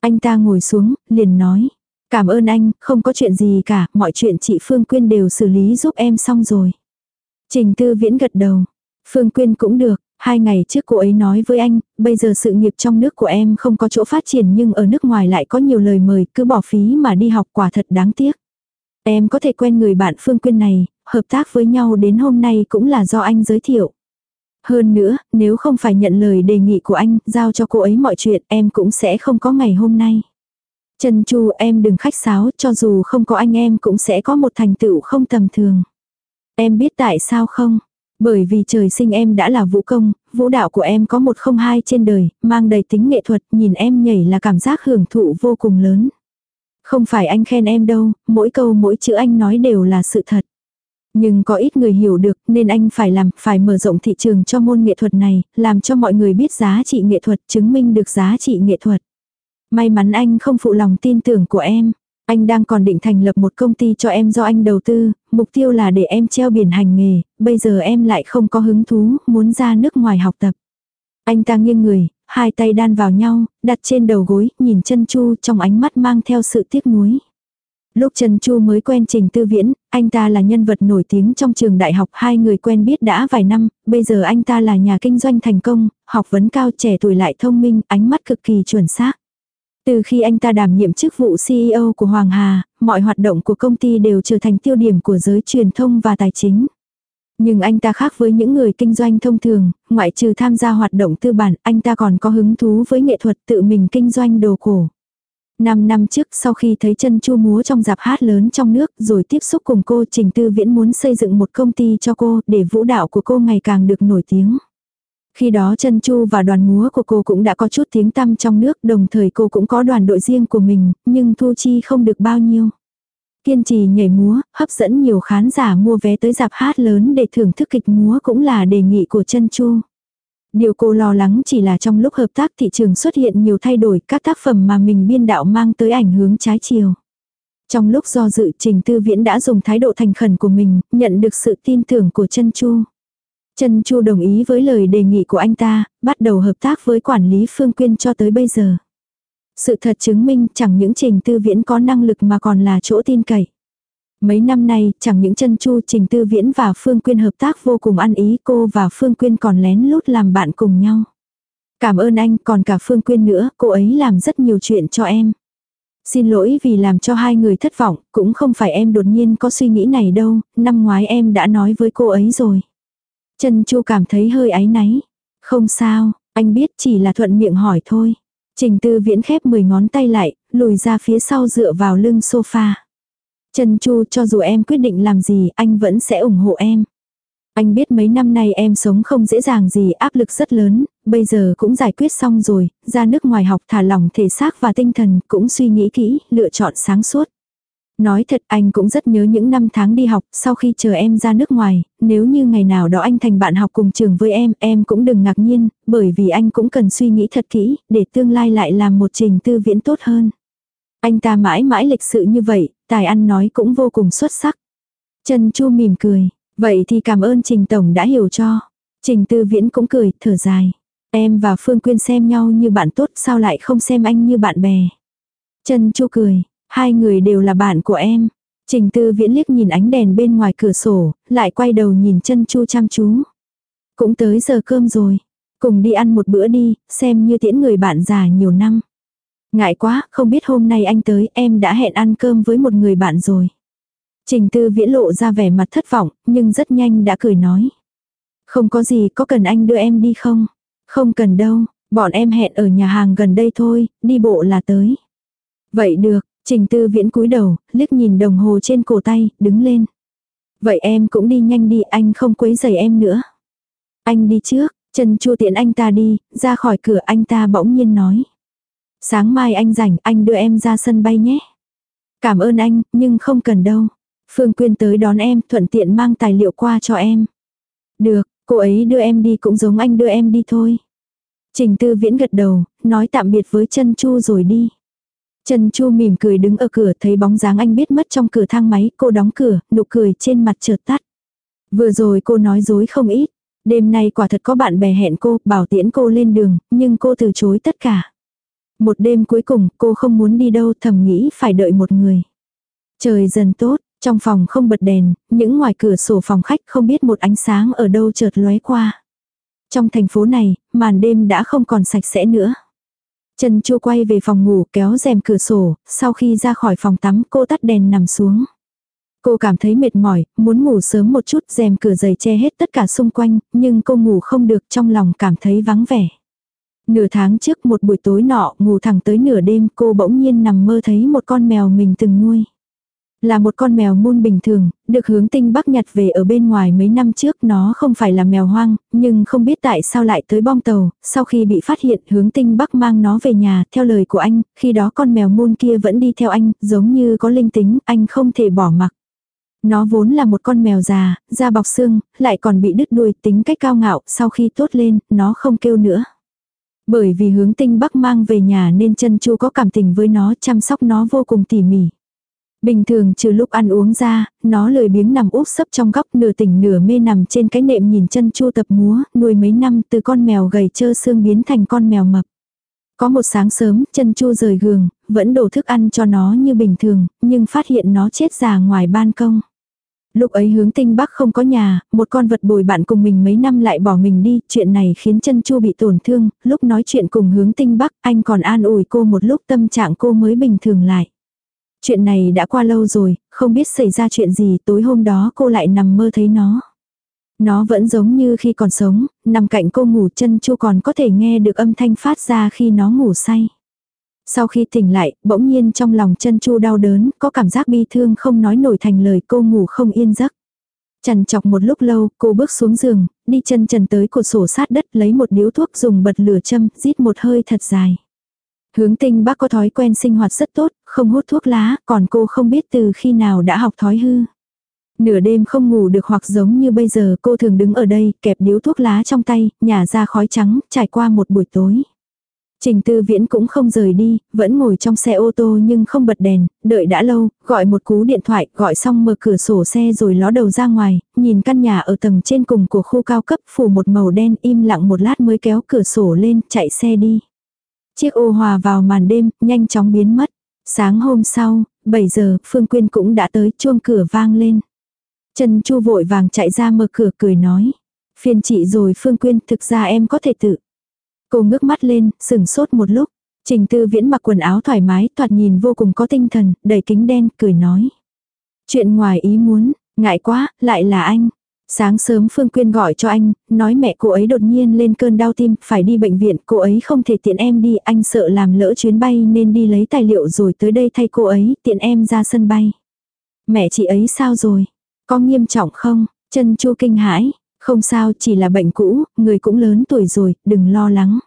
Anh ta ngồi xuống, liền nói. Cảm ơn anh, không có chuyện gì cả, mọi chuyện chị Phương Quyên đều xử lý giúp em xong rồi. Trình Tư Viễn gật đầu. Phương Quyên cũng được, Hai ngày trước cô ấy nói với anh, bây giờ sự nghiệp trong nước của em không có chỗ phát triển nhưng ở nước ngoài lại có nhiều lời mời, cứ bỏ phí mà đi học quả thật đáng tiếc. Em có thể quen người bạn Phương Quyên này, hợp tác với nhau đến hôm nay cũng là do anh giới thiệu. Hơn nữa, nếu không phải nhận lời đề nghị của anh, giao cho cô ấy mọi chuyện, em cũng sẽ không có ngày hôm nay. Trần Chu em đừng khách sáo, cho dù không có anh em cũng sẽ có một thành tựu không tầm thường. Em biết tại sao không? Bởi vì trời sinh em đã là vũ công, vũ đạo của em có một không hai trên đời, mang đầy tính nghệ thuật, nhìn em nhảy là cảm giác hưởng thụ vô cùng lớn. Không phải anh khen em đâu, mỗi câu mỗi chữ anh nói đều là sự thật. Nhưng có ít người hiểu được nên anh phải làm, phải mở rộng thị trường cho môn nghệ thuật này, làm cho mọi người biết giá trị nghệ thuật, chứng minh được giá trị nghệ thuật. May mắn anh không phụ lòng tin tưởng của em. Anh đang còn định thành lập một công ty cho em do anh đầu tư, mục tiêu là để em treo biển hành nghề, bây giờ em lại không có hứng thú, muốn ra nước ngoài học tập. Anh ta nghiêng người, hai tay đan vào nhau, đặt trên đầu gối, nhìn chân chu trong ánh mắt mang theo sự tiếc nuối. Lúc Trần Chu mới quen Trình Tư Viễn, anh ta là nhân vật nổi tiếng trong trường đại học, hai người quen biết đã vài năm, bây giờ anh ta là nhà kinh doanh thành công, học vấn cao trẻ tuổi lại thông minh, ánh mắt cực kỳ chuẩn xác. Từ khi anh ta đảm nhiệm chức vụ CEO của Hoàng Hà, mọi hoạt động của công ty đều trở thành tiêu điểm của giới truyền thông và tài chính. Nhưng anh ta khác với những người kinh doanh thông thường, ngoại trừ tham gia hoạt động tư bản, anh ta còn có hứng thú với nghệ thuật tự mình kinh doanh đồ cổ. Năm năm trước sau khi thấy chân chu múa trong dạp hát lớn trong nước rồi tiếp xúc cùng cô Trình Tư Viễn muốn xây dựng một công ty cho cô để vũ đạo của cô ngày càng được nổi tiếng. Khi đó chân chu và đoàn múa của cô cũng đã có chút tiếng tăm trong nước đồng thời cô cũng có đoàn đội riêng của mình nhưng thu chi không được bao nhiêu. Kiên trì nhảy múa, hấp dẫn nhiều khán giả mua vé tới dạp hát lớn để thưởng thức kịch múa cũng là đề nghị của chân chu. Điều cô lo lắng chỉ là trong lúc hợp tác thị trường xuất hiện nhiều thay đổi các tác phẩm mà mình biên đạo mang tới ảnh hướng trái chiều. Trong lúc do dự Trình Tư Viễn đã dùng thái độ thành khẩn của mình, nhận được sự tin tưởng của chân Chu. Trần Chu đồng ý với lời đề nghị của anh ta, bắt đầu hợp tác với quản lý Phương Quyên cho tới bây giờ. Sự thật chứng minh chẳng những Trình Tư Viễn có năng lực mà còn là chỗ tin cậy. Mấy năm nay, chẳng những chân chu Trình Tư Viễn và Phương Quyên hợp tác vô cùng ăn ý cô và Phương Quyên còn lén lút làm bạn cùng nhau. Cảm ơn anh, còn cả Phương Quyên nữa, cô ấy làm rất nhiều chuyện cho em. Xin lỗi vì làm cho hai người thất vọng, cũng không phải em đột nhiên có suy nghĩ này đâu, năm ngoái em đã nói với cô ấy rồi. Trần Chu cảm thấy hơi áy náy. Không sao, anh biết chỉ là thuận miệng hỏi thôi. Trình Tư Viễn khép 10 ngón tay lại, lùi ra phía sau dựa vào lưng sofa. Trần Chu cho dù em quyết định làm gì anh vẫn sẽ ủng hộ em. Anh biết mấy năm nay em sống không dễ dàng gì áp lực rất lớn, bây giờ cũng giải quyết xong rồi, ra nước ngoài học thả lỏng thể xác và tinh thần cũng suy nghĩ kỹ, lựa chọn sáng suốt. Nói thật anh cũng rất nhớ những năm tháng đi học sau khi chờ em ra nước ngoài, nếu như ngày nào đó anh thành bạn học cùng trường với em, em cũng đừng ngạc nhiên, bởi vì anh cũng cần suy nghĩ thật kỹ, để tương lai lại làm một trình tư viễn tốt hơn. Anh ta mãi mãi lịch sự như vậy, tài ăn nói cũng vô cùng xuất sắc. Trần Chu mỉm cười, vậy thì cảm ơn Trình Tổng đã hiểu cho. Trình Tư Viễn cũng cười, thở dài. Em và Phương Quyên xem nhau như bạn tốt sao lại không xem anh như bạn bè. Trần Chu cười, hai người đều là bạn của em. Trình Tư Viễn liếc nhìn ánh đèn bên ngoài cửa sổ, lại quay đầu nhìn chân Chu chăm chú. Cũng tới giờ cơm rồi. Cùng đi ăn một bữa đi, xem như tiễn người bạn già nhiều năm. Ngại quá, không biết hôm nay anh tới, em đã hẹn ăn cơm với một người bạn rồi. Trình tư viễn lộ ra vẻ mặt thất vọng, nhưng rất nhanh đã cười nói. Không có gì, có cần anh đưa em đi không? Không cần đâu, bọn em hẹn ở nhà hàng gần đây thôi, đi bộ là tới. Vậy được, trình tư viễn cúi đầu, liếc nhìn đồng hồ trên cổ tay, đứng lên. Vậy em cũng đi nhanh đi, anh không quấy rầy em nữa. Anh đi trước, Trần Chu tiện anh ta đi, ra khỏi cửa anh ta bỗng nhiên nói. Sáng mai anh rảnh, anh đưa em ra sân bay nhé. Cảm ơn anh, nhưng không cần đâu. Phương Quyên tới đón em, thuận tiện mang tài liệu qua cho em. Được, cô ấy đưa em đi cũng giống anh đưa em đi thôi. Trình Tư Viễn gật đầu, nói tạm biệt với Trần Chu rồi đi. Trần Chu mỉm cười đứng ở cửa thấy bóng dáng anh biết mất trong cửa thang máy, cô đóng cửa, nụ cười trên mặt chợt tắt. Vừa rồi cô nói dối không ít, đêm nay quả thật có bạn bè hẹn cô, bảo tiễn cô lên đường, nhưng cô từ chối tất cả. Một đêm cuối cùng cô không muốn đi đâu thầm nghĩ phải đợi một người. Trời dần tốt, trong phòng không bật đèn, những ngoài cửa sổ phòng khách không biết một ánh sáng ở đâu chợt lóe qua. Trong thành phố này, màn đêm đã không còn sạch sẽ nữa. Trần Chu quay về phòng ngủ kéo rèm cửa sổ, sau khi ra khỏi phòng tắm cô tắt đèn nằm xuống. Cô cảm thấy mệt mỏi, muốn ngủ sớm một chút rèm cửa giày che hết tất cả xung quanh, nhưng cô ngủ không được trong lòng cảm thấy vắng vẻ. Nửa tháng trước một buổi tối nọ ngủ thẳng tới nửa đêm cô bỗng nhiên nằm mơ thấy một con mèo mình từng nuôi. Là một con mèo muôn bình thường, được hướng tinh bắc nhặt về ở bên ngoài mấy năm trước nó không phải là mèo hoang, nhưng không biết tại sao lại tới bom tàu, sau khi bị phát hiện hướng tinh bắc mang nó về nhà, theo lời của anh, khi đó con mèo muôn kia vẫn đi theo anh, giống như có linh tính, anh không thể bỏ mặc. Nó vốn là một con mèo già, da bọc xương, lại còn bị đứt đuôi tính cách cao ngạo, sau khi tốt lên, nó không kêu nữa. Bởi vì hướng tinh bắc mang về nhà nên chân chu có cảm tình với nó chăm sóc nó vô cùng tỉ mỉ. Bình thường trừ lúc ăn uống ra, nó lười biếng nằm úp sấp trong góc nửa tỉnh nửa mê nằm trên cái nệm nhìn chân chu tập múa, nuôi mấy năm từ con mèo gầy trơ xương biến thành con mèo mập. Có một sáng sớm, chân chu rời giường, vẫn đổ thức ăn cho nó như bình thường, nhưng phát hiện nó chết già ngoài ban công. Lúc ấy hướng tinh bắc không có nhà, một con vật bồi bạn cùng mình mấy năm lại bỏ mình đi, chuyện này khiến chân chu bị tổn thương, lúc nói chuyện cùng hướng tinh bắc, anh còn an ủi cô một lúc tâm trạng cô mới bình thường lại. Chuyện này đã qua lâu rồi, không biết xảy ra chuyện gì, tối hôm đó cô lại nằm mơ thấy nó. Nó vẫn giống như khi còn sống, nằm cạnh cô ngủ chân chu còn có thể nghe được âm thanh phát ra khi nó ngủ say. Sau khi tỉnh lại, bỗng nhiên trong lòng chân chu đau đớn, có cảm giác bi thương không nói nổi thành lời cô ngủ không yên giấc. Chằn chọc một lúc lâu, cô bước xuống giường, đi chân trần tới cột sổ sát đất lấy một điếu thuốc dùng bật lửa châm, rít một hơi thật dài. Hướng tinh bác có thói quen sinh hoạt rất tốt, không hút thuốc lá, còn cô không biết từ khi nào đã học thói hư. Nửa đêm không ngủ được hoặc giống như bây giờ cô thường đứng ở đây, kẹp điếu thuốc lá trong tay, nhả ra khói trắng, trải qua một buổi tối. Trình tư viễn cũng không rời đi, vẫn ngồi trong xe ô tô nhưng không bật đèn, đợi đã lâu, gọi một cú điện thoại, gọi xong mở cửa sổ xe rồi ló đầu ra ngoài, nhìn căn nhà ở tầng trên cùng của khu cao cấp phủ một màu đen im lặng một lát mới kéo cửa sổ lên, chạy xe đi. Chiếc ô hòa vào màn đêm, nhanh chóng biến mất. Sáng hôm sau, 7 giờ, Phương Quyên cũng đã tới, chuông cửa vang lên. Trần Chu vội vàng chạy ra mở cửa cười nói. Phiền chị rồi Phương Quyên, thực ra em có thể tự. Cô ngước mắt lên, sừng sốt một lúc. Trình tư viễn mặc quần áo thoải mái, thoạt nhìn vô cùng có tinh thần, đầy kính đen, cười nói. Chuyện ngoài ý muốn, ngại quá, lại là anh. Sáng sớm Phương Quyên gọi cho anh, nói mẹ cô ấy đột nhiên lên cơn đau tim, phải đi bệnh viện, cô ấy không thể tiện em đi, anh sợ làm lỡ chuyến bay nên đi lấy tài liệu rồi tới đây thay cô ấy, tiện em ra sân bay. Mẹ chị ấy sao rồi? Có nghiêm trọng không? Chân chu kinh hãi, không sao, chỉ là bệnh cũ, người cũng lớn tuổi rồi, đừng lo lắng.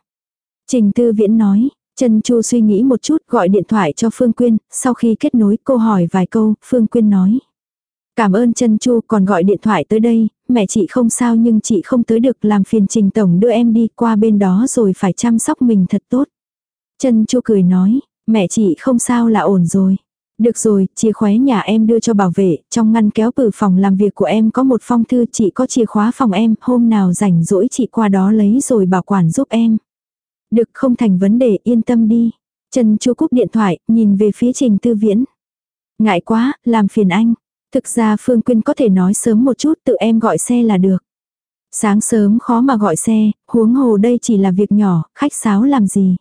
Trình Tư Viễn nói, Trần Chu suy nghĩ một chút gọi điện thoại cho Phương Quyên, sau khi kết nối cô hỏi vài câu, Phương Quyên nói. Cảm ơn chân Chu còn gọi điện thoại tới đây, mẹ chị không sao nhưng chị không tới được làm phiền Trình Tổng đưa em đi qua bên đó rồi phải chăm sóc mình thật tốt. chân Chu cười nói, mẹ chị không sao là ổn rồi. Được rồi, chìa khóa nhà em đưa cho bảo vệ, trong ngăn kéo từ phòng làm việc của em có một phong thư chị có chìa khóa phòng em, hôm nào rảnh rỗi chị qua đó lấy rồi bảo quản giúp em. Được không thành vấn đề yên tâm đi. Trần Chu cúp điện thoại, nhìn về phía Trình Tư Viễn. Ngại quá, làm phiền anh. Thực ra Phương Quyên có thể nói sớm một chút tự em gọi xe là được. Sáng sớm khó mà gọi xe, huống hồ đây chỉ là việc nhỏ, khách sáo làm gì.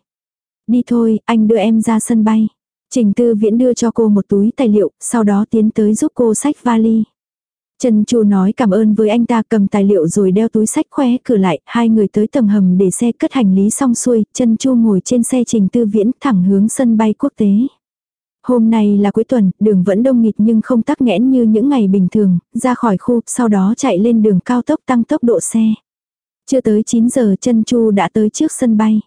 Đi thôi, anh đưa em ra sân bay. Trình Tư Viễn đưa cho cô một túi tài liệu, sau đó tiến tới giúp cô sách vali. Trần Chu nói cảm ơn với anh ta cầm tài liệu rồi đeo túi sách khoe cửa lại, hai người tới tầng hầm để xe cất hành lý xong xuôi, Trần Chu ngồi trên xe Trình Tư Viễn thẳng hướng sân bay quốc tế. Hôm nay là cuối tuần, đường vẫn đông nghịt nhưng không tắc nghẽn như những ngày bình thường, ra khỏi khu, sau đó chạy lên đường cao tốc tăng tốc độ xe. Chưa tới 9 giờ chân chu đã tới trước sân bay.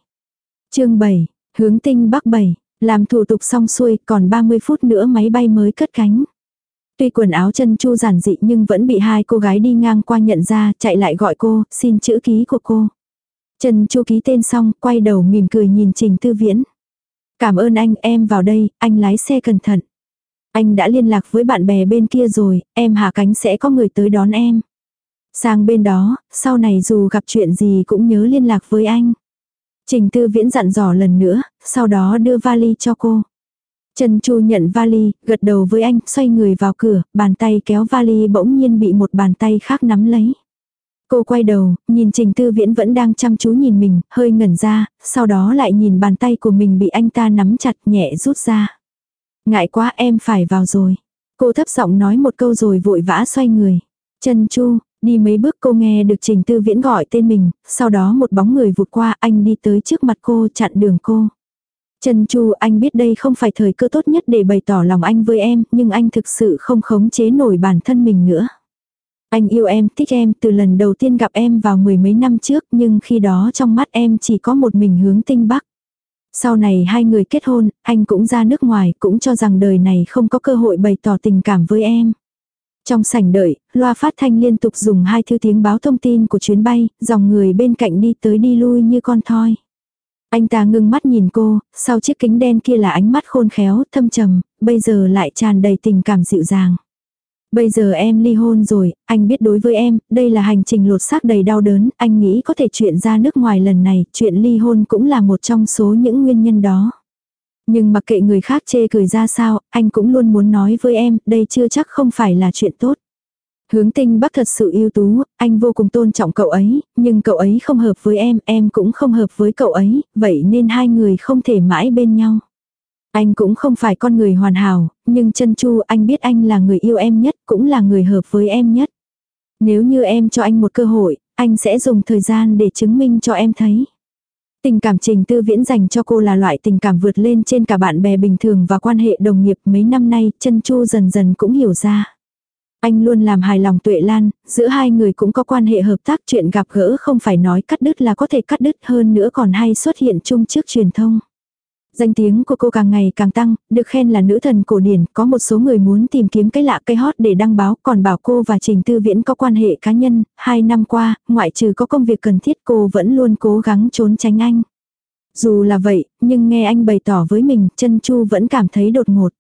chương 7, hướng tinh bắc 7, làm thủ tục xong xuôi còn 30 phút nữa máy bay mới cất cánh. Tuy quần áo chân chu giản dị nhưng vẫn bị hai cô gái đi ngang qua nhận ra chạy lại gọi cô, xin chữ ký của cô. Trần Chu ký tên xong, quay đầu mỉm cười nhìn Trình Tư Viễn. Cảm ơn anh, em vào đây, anh lái xe cẩn thận. Anh đã liên lạc với bạn bè bên kia rồi, em hạ cánh sẽ có người tới đón em. Sang bên đó, sau này dù gặp chuyện gì cũng nhớ liên lạc với anh. Trình tư viễn dặn dò lần nữa, sau đó đưa vali cho cô. Trần Chu nhận vali, gật đầu với anh, xoay người vào cửa, bàn tay kéo vali bỗng nhiên bị một bàn tay khác nắm lấy. Cô quay đầu, nhìn Trình Tư Viễn vẫn đang chăm chú nhìn mình, hơi ngẩn ra, sau đó lại nhìn bàn tay của mình bị anh ta nắm chặt nhẹ rút ra. Ngại quá em phải vào rồi. Cô thấp giọng nói một câu rồi vội vã xoay người. Chân chu, đi mấy bước cô nghe được Trình Tư Viễn gọi tên mình, sau đó một bóng người vụt qua anh đi tới trước mặt cô chặn đường cô. Trần Chu anh biết đây không phải thời cơ tốt nhất để bày tỏ lòng anh với em, nhưng anh thực sự không khống chế nổi bản thân mình nữa. Anh yêu em, thích em từ lần đầu tiên gặp em vào mười mấy năm trước nhưng khi đó trong mắt em chỉ có một mình hướng tinh bắc. Sau này hai người kết hôn, anh cũng ra nước ngoài, cũng cho rằng đời này không có cơ hội bày tỏ tình cảm với em. Trong sảnh đợi, loa phát thanh liên tục dùng hai thư tiếng báo thông tin của chuyến bay, dòng người bên cạnh đi tới đi lui như con thoi. Anh ta ngưng mắt nhìn cô, sau chiếc kính đen kia là ánh mắt khôn khéo, thâm trầm, bây giờ lại tràn đầy tình cảm dịu dàng. Bây giờ em ly hôn rồi, anh biết đối với em, đây là hành trình lột xác đầy đau đớn, anh nghĩ có thể chuyện ra nước ngoài lần này, chuyện ly hôn cũng là một trong số những nguyên nhân đó. Nhưng mặc kệ người khác chê cười ra sao, anh cũng luôn muốn nói với em, đây chưa chắc không phải là chuyện tốt. Hướng tinh bắc thật sự ưu tú, anh vô cùng tôn trọng cậu ấy, nhưng cậu ấy không hợp với em, em cũng không hợp với cậu ấy, vậy nên hai người không thể mãi bên nhau. Anh cũng không phải con người hoàn hảo, nhưng chân chu anh biết anh là người yêu em nhất, cũng là người hợp với em nhất. Nếu như em cho anh một cơ hội, anh sẽ dùng thời gian để chứng minh cho em thấy. Tình cảm trình tư viễn dành cho cô là loại tình cảm vượt lên trên cả bạn bè bình thường và quan hệ đồng nghiệp mấy năm nay, chân chu dần dần cũng hiểu ra. Anh luôn làm hài lòng tuệ lan, giữa hai người cũng có quan hệ hợp tác chuyện gặp gỡ không phải nói cắt đứt là có thể cắt đứt hơn nữa còn hay xuất hiện chung trước truyền thông. Danh tiếng của cô càng ngày càng tăng, được khen là nữ thần cổ điển, có một số người muốn tìm kiếm cái lạ cái hot để đăng báo, còn bảo cô và Trình Tư Viễn có quan hệ cá nhân, hai năm qua, ngoại trừ có công việc cần thiết cô vẫn luôn cố gắng trốn tránh anh. Dù là vậy, nhưng nghe anh bày tỏ với mình, chân chu vẫn cảm thấy đột ngột.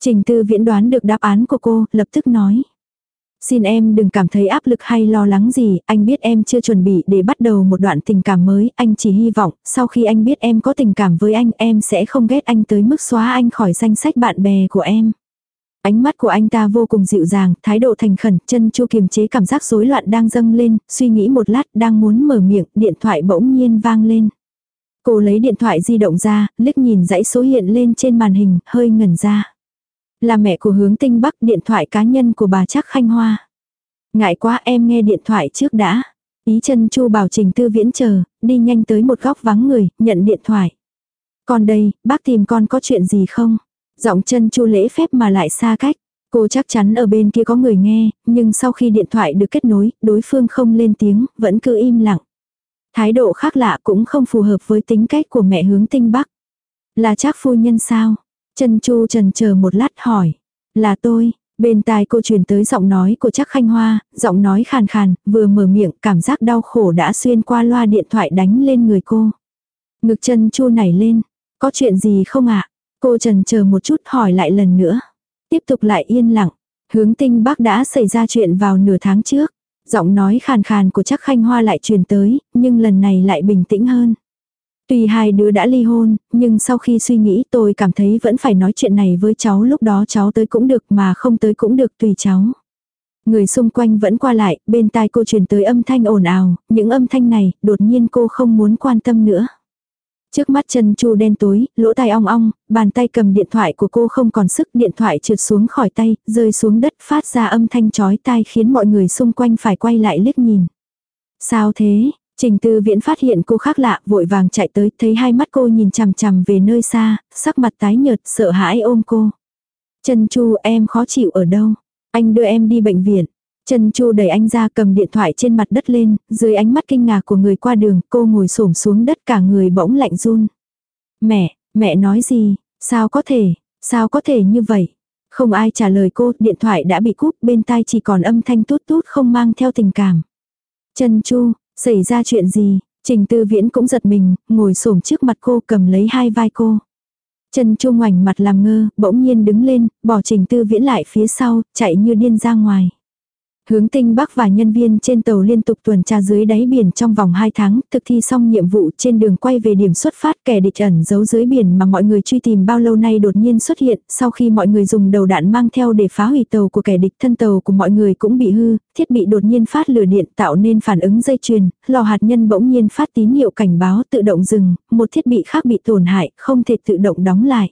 Trình Tư Viễn đoán được đáp án của cô, lập tức nói. Xin em đừng cảm thấy áp lực hay lo lắng gì, anh biết em chưa chuẩn bị để bắt đầu một đoạn tình cảm mới, anh chỉ hy vọng, sau khi anh biết em có tình cảm với anh, em sẽ không ghét anh tới mức xóa anh khỏi danh sách bạn bè của em. Ánh mắt của anh ta vô cùng dịu dàng, thái độ thành khẩn, chân chu kiềm chế cảm giác rối loạn đang dâng lên, suy nghĩ một lát đang muốn mở miệng, điện thoại bỗng nhiên vang lên. Cô lấy điện thoại di động ra, liếc nhìn dãy số hiện lên trên màn hình, hơi ngẩn ra. Là mẹ của hướng tinh bắc điện thoại cá nhân của bà chắc khanh hoa. Ngại quá em nghe điện thoại trước đã. Ý chân chu bảo trình tư viễn chờ, đi nhanh tới một góc vắng người, nhận điện thoại. Còn đây, bác tìm con có chuyện gì không? Giọng chân chu lễ phép mà lại xa cách. Cô chắc chắn ở bên kia có người nghe, nhưng sau khi điện thoại được kết nối, đối phương không lên tiếng, vẫn cứ im lặng. Thái độ khác lạ cũng không phù hợp với tính cách của mẹ hướng tinh bắc. Là chắc phu nhân sao? Trần chu trần chờ một lát hỏi. Là tôi, bên tai cô truyền tới giọng nói của chắc khanh hoa, giọng nói khàn khàn, vừa mở miệng cảm giác đau khổ đã xuyên qua loa điện thoại đánh lên người cô. Ngực trần chu nảy lên. Có chuyện gì không ạ? Cô trần chờ một chút hỏi lại lần nữa. Tiếp tục lại yên lặng. Hướng tinh bác đã xảy ra chuyện vào nửa tháng trước. Giọng nói khàn khàn của chắc khanh hoa lại truyền tới, nhưng lần này lại bình tĩnh hơn. Tuy hai đứa đã ly hôn, nhưng sau khi suy nghĩ tôi cảm thấy vẫn phải nói chuyện này với cháu lúc đó cháu tới cũng được mà không tới cũng được tùy cháu. Người xung quanh vẫn qua lại, bên tai cô truyền tới âm thanh ồn ào, những âm thanh này, đột nhiên cô không muốn quan tâm nữa. Trước mắt chân chu đen tối, lỗ tai ong ong, bàn tay cầm điện thoại của cô không còn sức điện thoại trượt xuống khỏi tay, rơi xuống đất phát ra âm thanh chói tai khiến mọi người xung quanh phải quay lại liếc nhìn. Sao thế, Trình tư viễn phát hiện cô khác lạ, vội vàng chạy tới, thấy hai mắt cô nhìn chằm chằm về nơi xa, sắc mặt tái nhợt, sợ hãi ôm cô. Trần Chu em khó chịu ở đâu? Anh đưa em đi bệnh viện. Trần Chu đẩy anh ra cầm điện thoại trên mặt đất lên, dưới ánh mắt kinh ngạc của người qua đường, cô ngồi xổm xuống đất cả người bỗng lạnh run. Mẹ, mẹ nói gì? Sao có thể? Sao có thể như vậy? Không ai trả lời cô, điện thoại đã bị cúp, bên tai chỉ còn âm thanh tút tút không mang theo tình cảm. Trần Chu, Xảy ra chuyện gì? Trình tư viễn cũng giật mình, ngồi xổm trước mặt cô cầm lấy hai vai cô. Trần chu ngoảnh mặt làm ngơ, bỗng nhiên đứng lên, bỏ trình tư viễn lại phía sau, chạy như điên ra ngoài. Hướng tinh Bắc và nhân viên trên tàu liên tục tuần tra dưới đáy biển trong vòng 2 tháng, thực thi xong nhiệm vụ trên đường quay về điểm xuất phát kẻ địch ẩn giấu dưới biển mà mọi người truy tìm bao lâu nay đột nhiên xuất hiện, sau khi mọi người dùng đầu đạn mang theo để phá hủy tàu của kẻ địch thân tàu của mọi người cũng bị hư, thiết bị đột nhiên phát lửa điện tạo nên phản ứng dây chuyền, lò hạt nhân bỗng nhiên phát tín hiệu cảnh báo tự động dừng, một thiết bị khác bị tổn hại, không thể tự động đóng lại.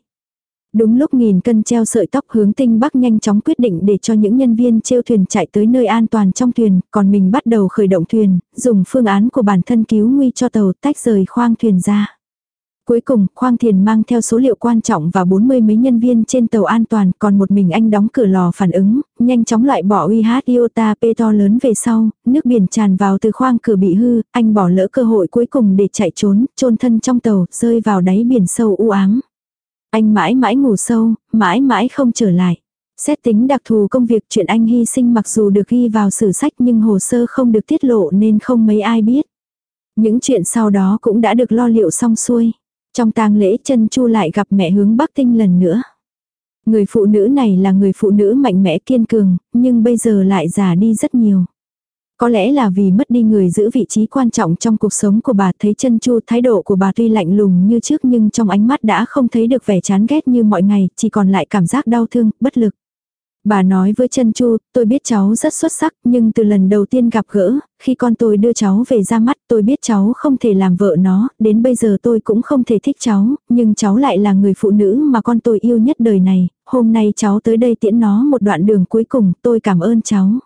Đúng lúc nghìn cân treo sợi tóc hướng tinh bắc nhanh chóng quyết định để cho những nhân viên treo thuyền chạy tới nơi an toàn trong thuyền, còn mình bắt đầu khởi động thuyền, dùng phương án của bản thân cứu nguy cho tàu tách rời khoang thuyền ra. Cuối cùng, khoang thuyền mang theo số liệu quan trọng và 40 mấy nhân viên trên tàu an toàn, còn một mình anh đóng cửa lò phản ứng, nhanh chóng loại bỏ uy hát iota to lớn về sau, nước biển tràn vào từ khoang cửa bị hư, anh bỏ lỡ cơ hội cuối cùng để chạy trốn, trôn thân trong tàu, rơi vào đáy biển sâu u ám. Anh mãi mãi ngủ sâu, mãi mãi không trở lại. Xét tính đặc thù công việc chuyện anh hy sinh mặc dù được ghi vào sử sách nhưng hồ sơ không được tiết lộ nên không mấy ai biết. Những chuyện sau đó cũng đã được lo liệu xong xuôi. Trong tang lễ chân chu lại gặp mẹ hướng Bắc Tinh lần nữa. Người phụ nữ này là người phụ nữ mạnh mẽ kiên cường, nhưng bây giờ lại già đi rất nhiều. Có lẽ là vì mất đi người giữ vị trí quan trọng trong cuộc sống của bà thấy chân chu thái độ của bà tuy lạnh lùng như trước nhưng trong ánh mắt đã không thấy được vẻ chán ghét như mọi ngày, chỉ còn lại cảm giác đau thương, bất lực. Bà nói với chân chu, tôi biết cháu rất xuất sắc, nhưng từ lần đầu tiên gặp gỡ, khi con tôi đưa cháu về ra mắt tôi biết cháu không thể làm vợ nó, đến bây giờ tôi cũng không thể thích cháu, nhưng cháu lại là người phụ nữ mà con tôi yêu nhất đời này, hôm nay cháu tới đây tiễn nó một đoạn đường cuối cùng, tôi cảm ơn cháu.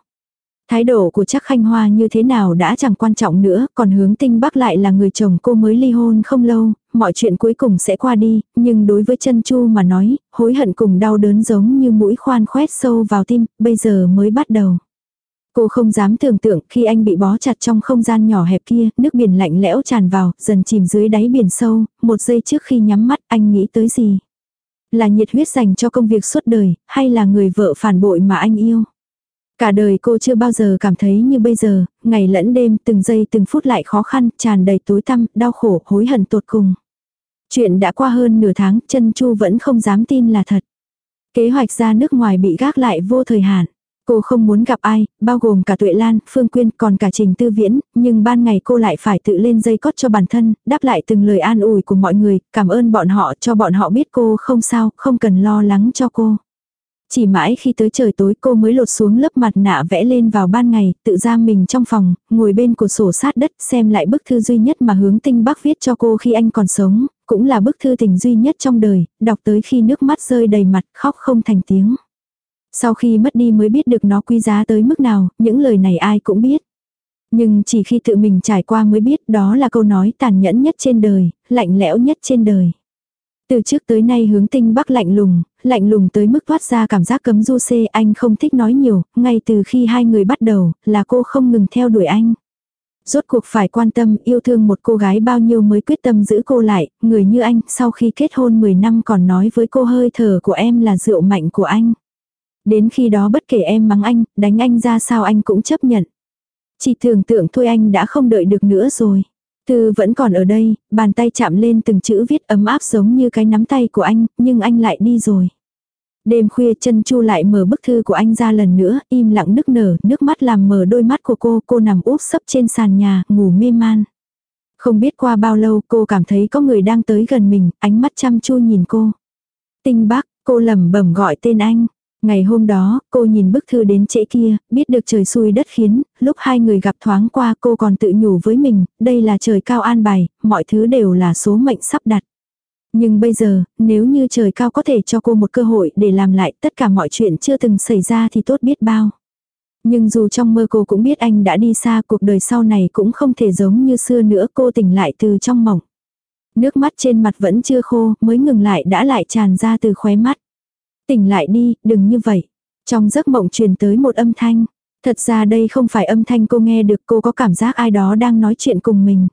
Thái độ của chắc khanh hoa như thế nào đã chẳng quan trọng nữa, còn hướng tinh bắc lại là người chồng cô mới ly hôn không lâu, mọi chuyện cuối cùng sẽ qua đi, nhưng đối với chân chu mà nói, hối hận cùng đau đớn giống như mũi khoan khoét sâu vào tim, bây giờ mới bắt đầu. Cô không dám tưởng tượng khi anh bị bó chặt trong không gian nhỏ hẹp kia, nước biển lạnh lẽo tràn vào, dần chìm dưới đáy biển sâu, một giây trước khi nhắm mắt anh nghĩ tới gì? Là nhiệt huyết dành cho công việc suốt đời, hay là người vợ phản bội mà anh yêu? Cả đời cô chưa bao giờ cảm thấy như bây giờ, ngày lẫn đêm từng giây từng phút lại khó khăn, tràn đầy tối tăm, đau khổ, hối hận tột cùng. Chuyện đã qua hơn nửa tháng, chân chu vẫn không dám tin là thật. Kế hoạch ra nước ngoài bị gác lại vô thời hạn. Cô không muốn gặp ai, bao gồm cả Tuệ Lan, Phương Quyên, còn cả Trình Tư Viễn, nhưng ban ngày cô lại phải tự lên dây cót cho bản thân, đáp lại từng lời an ủi của mọi người, cảm ơn bọn họ cho bọn họ biết cô không sao, không cần lo lắng cho cô. Chỉ mãi khi tới trời tối cô mới lột xuống lớp mặt nạ vẽ lên vào ban ngày, tự giam mình trong phòng, ngồi bên của sổ sát đất xem lại bức thư duy nhất mà hướng tinh bác viết cho cô khi anh còn sống, cũng là bức thư tình duy nhất trong đời, đọc tới khi nước mắt rơi đầy mặt, khóc không thành tiếng. Sau khi mất đi mới biết được nó quý giá tới mức nào, những lời này ai cũng biết. Nhưng chỉ khi tự mình trải qua mới biết đó là câu nói tàn nhẫn nhất trên đời, lạnh lẽo nhất trên đời. Từ trước tới nay hướng tinh bắc lạnh lùng, lạnh lùng tới mức thoát ra cảm giác cấm du xê anh không thích nói nhiều, ngay từ khi hai người bắt đầu, là cô không ngừng theo đuổi anh. Rốt cuộc phải quan tâm yêu thương một cô gái bao nhiêu mới quyết tâm giữ cô lại, người như anh sau khi kết hôn 10 năm còn nói với cô hơi thở của em là rượu mạnh của anh. Đến khi đó bất kể em mắng anh, đánh anh ra sao anh cũng chấp nhận. Chỉ tưởng tượng thôi anh đã không đợi được nữa rồi. Thư vẫn còn ở đây, bàn tay chạm lên từng chữ viết ấm áp giống như cái nắm tay của anh, nhưng anh lại đi rồi. Đêm khuya chân chu lại mở bức thư của anh ra lần nữa, im lặng nức nở, nước mắt làm mở đôi mắt của cô, cô nằm úp sấp trên sàn nhà, ngủ mê man. Không biết qua bao lâu cô cảm thấy có người đang tới gần mình, ánh mắt chăm chu nhìn cô. Tinh bác, cô lẩm bẩm gọi tên anh. Ngày hôm đó, cô nhìn bức thư đến trễ kia, biết được trời xui đất khiến, lúc hai người gặp thoáng qua cô còn tự nhủ với mình, đây là trời cao an bài, mọi thứ đều là số mệnh sắp đặt. Nhưng bây giờ, nếu như trời cao có thể cho cô một cơ hội để làm lại tất cả mọi chuyện chưa từng xảy ra thì tốt biết bao. Nhưng dù trong mơ cô cũng biết anh đã đi xa cuộc đời sau này cũng không thể giống như xưa nữa cô tỉnh lại từ trong mộng. Nước mắt trên mặt vẫn chưa khô mới ngừng lại đã lại tràn ra từ khóe mắt. Tỉnh lại đi, đừng như vậy. Trong giấc mộng truyền tới một âm thanh. Thật ra đây không phải âm thanh cô nghe được cô có cảm giác ai đó đang nói chuyện cùng mình.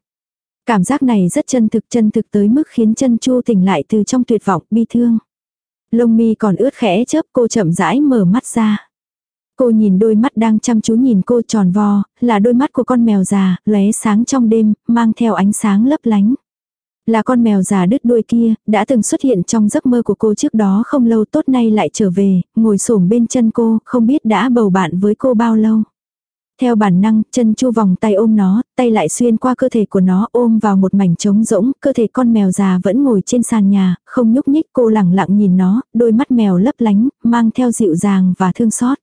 Cảm giác này rất chân thực chân thực tới mức khiến chân chu tỉnh lại từ trong tuyệt vọng bi thương. Lông mi còn ướt khẽ chớp cô chậm rãi mở mắt ra. Cô nhìn đôi mắt đang chăm chú nhìn cô tròn vo, là đôi mắt của con mèo già, lóe sáng trong đêm, mang theo ánh sáng lấp lánh. Là con mèo già đứt đuôi kia, đã từng xuất hiện trong giấc mơ của cô trước đó không lâu tốt nay lại trở về, ngồi xổm bên chân cô, không biết đã bầu bạn với cô bao lâu. Theo bản năng, chân chu vòng tay ôm nó, tay lại xuyên qua cơ thể của nó ôm vào một mảnh trống rỗng, cơ thể con mèo già vẫn ngồi trên sàn nhà, không nhúc nhích cô lẳng lặng nhìn nó, đôi mắt mèo lấp lánh, mang theo dịu dàng và thương xót.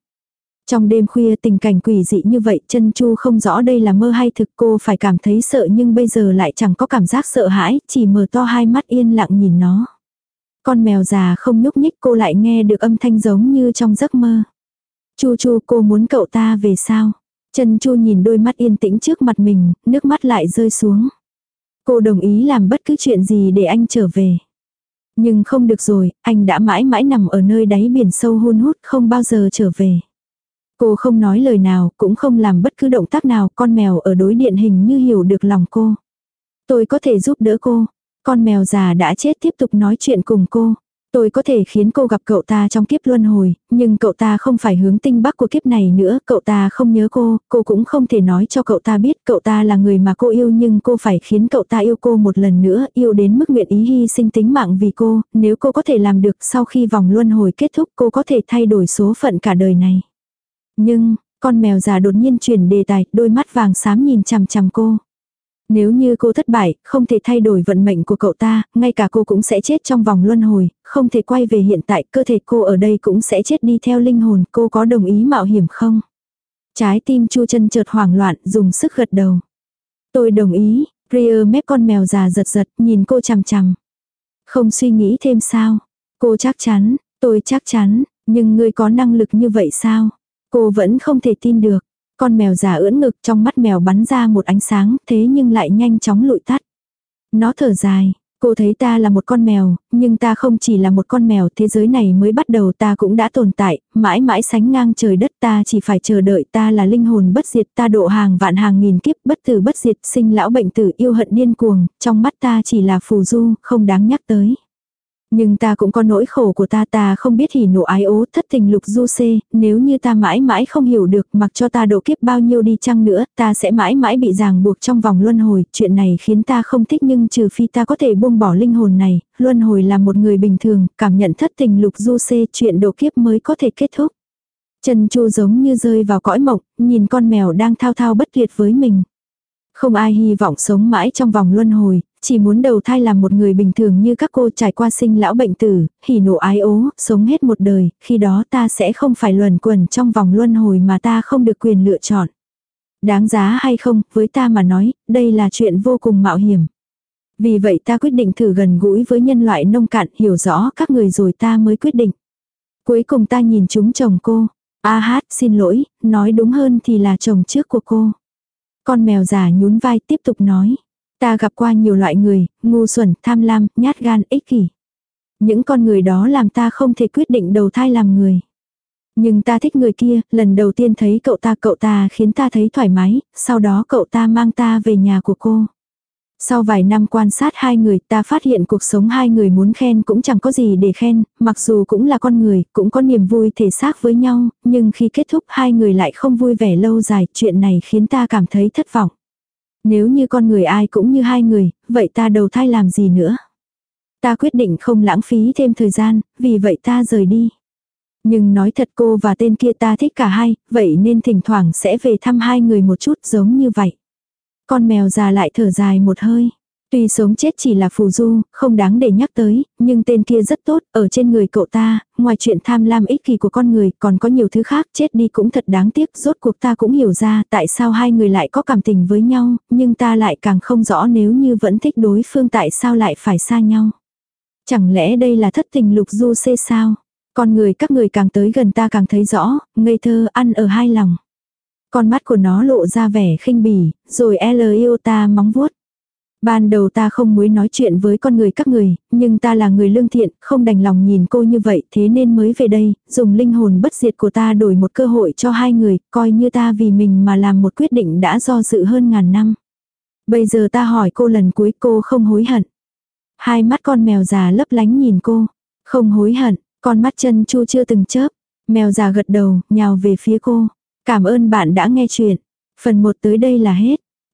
Trong đêm khuya tình cảnh quỷ dị như vậy chân chu không rõ đây là mơ hay thực cô phải cảm thấy sợ nhưng bây giờ lại chẳng có cảm giác sợ hãi, chỉ mở to hai mắt yên lặng nhìn nó. Con mèo già không nhúc nhích cô lại nghe được âm thanh giống như trong giấc mơ. Chu chu cô muốn cậu ta về sao? Chân chu nhìn đôi mắt yên tĩnh trước mặt mình, nước mắt lại rơi xuống. Cô đồng ý làm bất cứ chuyện gì để anh trở về. Nhưng không được rồi, anh đã mãi mãi nằm ở nơi đáy biển sâu hun hút không bao giờ trở về. Cô không nói lời nào, cũng không làm bất cứ động tác nào, con mèo ở đối điện hình như hiểu được lòng cô. Tôi có thể giúp đỡ cô. Con mèo già đã chết tiếp tục nói chuyện cùng cô. Tôi có thể khiến cô gặp cậu ta trong kiếp luân hồi, nhưng cậu ta không phải hướng tinh bắc của kiếp này nữa, cậu ta không nhớ cô, cô cũng không thể nói cho cậu ta biết cậu ta là người mà cô yêu nhưng cô phải khiến cậu ta yêu cô một lần nữa, yêu đến mức nguyện ý hy sinh tính mạng vì cô, nếu cô có thể làm được sau khi vòng luân hồi kết thúc cô có thể thay đổi số phận cả đời này. Nhưng, con mèo già đột nhiên chuyển đề tài, đôi mắt vàng xám nhìn chằm chằm cô. Nếu như cô thất bại, không thể thay đổi vận mệnh của cậu ta, ngay cả cô cũng sẽ chết trong vòng luân hồi, không thể quay về hiện tại, cơ thể cô ở đây cũng sẽ chết đi theo linh hồn, cô có đồng ý mạo hiểm không? Trái tim Chu chân chợt hoảng loạn, dùng sức gật đầu. Tôi đồng ý, prier mép con mèo già giật giật, nhìn cô chằm chằm. Không suy nghĩ thêm sao? Cô chắc chắn, tôi chắc chắn, nhưng ngươi có năng lực như vậy sao? Cô vẫn không thể tin được. Con mèo già ưỡn ngực trong mắt mèo bắn ra một ánh sáng thế nhưng lại nhanh chóng lụi tắt. Nó thở dài. Cô thấy ta là một con mèo, nhưng ta không chỉ là một con mèo, thế giới này mới bắt đầu ta cũng đã tồn tại, mãi mãi sánh ngang trời đất ta chỉ phải chờ đợi ta là linh hồn bất diệt ta độ hàng vạn hàng nghìn kiếp bất tử bất diệt sinh lão bệnh tử yêu hận điên cuồng, trong mắt ta chỉ là phù du, không đáng nhắc tới. Nhưng ta cũng có nỗi khổ của ta ta không biết hỉ nộ ái ố thất tình lục du xê, nếu như ta mãi mãi không hiểu được mặc cho ta độ kiếp bao nhiêu đi chăng nữa, ta sẽ mãi mãi bị ràng buộc trong vòng luân hồi, chuyện này khiến ta không thích nhưng trừ phi ta có thể buông bỏ linh hồn này, luân hồi là một người bình thường, cảm nhận thất tình lục du xê chuyện độ kiếp mới có thể kết thúc. Trần Chu giống như rơi vào cõi mộng, nhìn con mèo đang thao thao bất tuyệt với mình. Không ai hy vọng sống mãi trong vòng luân hồi, chỉ muốn đầu thai làm một người bình thường như các cô trải qua sinh lão bệnh tử, hỉ nộ ái ố, sống hết một đời, khi đó ta sẽ không phải luẩn quẩn trong vòng luân hồi mà ta không được quyền lựa chọn. Đáng giá hay không, với ta mà nói, đây là chuyện vô cùng mạo hiểm. Vì vậy ta quyết định thử gần gũi với nhân loại nông cạn hiểu rõ các người rồi ta mới quyết định. Cuối cùng ta nhìn chúng chồng cô. A hát xin lỗi, nói đúng hơn thì là chồng trước của cô. Con mèo già nhún vai tiếp tục nói. Ta gặp qua nhiều loại người, ngu xuẩn, tham lam, nhát gan, ích kỷ. Những con người đó làm ta không thể quyết định đầu thai làm người. Nhưng ta thích người kia, lần đầu tiên thấy cậu ta cậu ta khiến ta thấy thoải mái, sau đó cậu ta mang ta về nhà của cô. Sau vài năm quan sát hai người ta phát hiện cuộc sống hai người muốn khen cũng chẳng có gì để khen, mặc dù cũng là con người, cũng có niềm vui thể xác với nhau, nhưng khi kết thúc hai người lại không vui vẻ lâu dài, chuyện này khiến ta cảm thấy thất vọng. Nếu như con người ai cũng như hai người, vậy ta đầu thai làm gì nữa? Ta quyết định không lãng phí thêm thời gian, vì vậy ta rời đi. Nhưng nói thật cô và tên kia ta thích cả hai, vậy nên thỉnh thoảng sẽ về thăm hai người một chút giống như vậy. Con mèo già lại thở dài một hơi. Tuy sống chết chỉ là phù du, không đáng để nhắc tới, nhưng tên kia rất tốt, ở trên người cậu ta, ngoài chuyện tham lam ích kỷ của con người, còn có nhiều thứ khác, chết đi cũng thật đáng tiếc, rốt cuộc ta cũng hiểu ra tại sao hai người lại có cảm tình với nhau, nhưng ta lại càng không rõ nếu như vẫn thích đối phương tại sao lại phải xa nhau. Chẳng lẽ đây là thất tình lục du xê sao? Con người các người càng tới gần ta càng thấy rõ, ngây thơ ăn ở hai lòng. Con mắt của nó lộ ra vẻ khinh bỉ, rồi L yêu ta móng vuốt. Ban đầu ta không muốn nói chuyện với con người các người, nhưng ta là người lương thiện, không đành lòng nhìn cô như vậy, thế nên mới về đây, dùng linh hồn bất diệt của ta đổi một cơ hội cho hai người, coi như ta vì mình mà làm một quyết định đã do dự hơn ngàn năm. Bây giờ ta hỏi cô lần cuối cô không hối hận. Hai mắt con mèo già lấp lánh nhìn cô. Không hối hận, con mắt chân chu chưa từng chớp. Mèo già gật đầu, nhào về phía cô. Cảm ơn bạn đã nghe chuyện. Phần 1 tới đây là hết.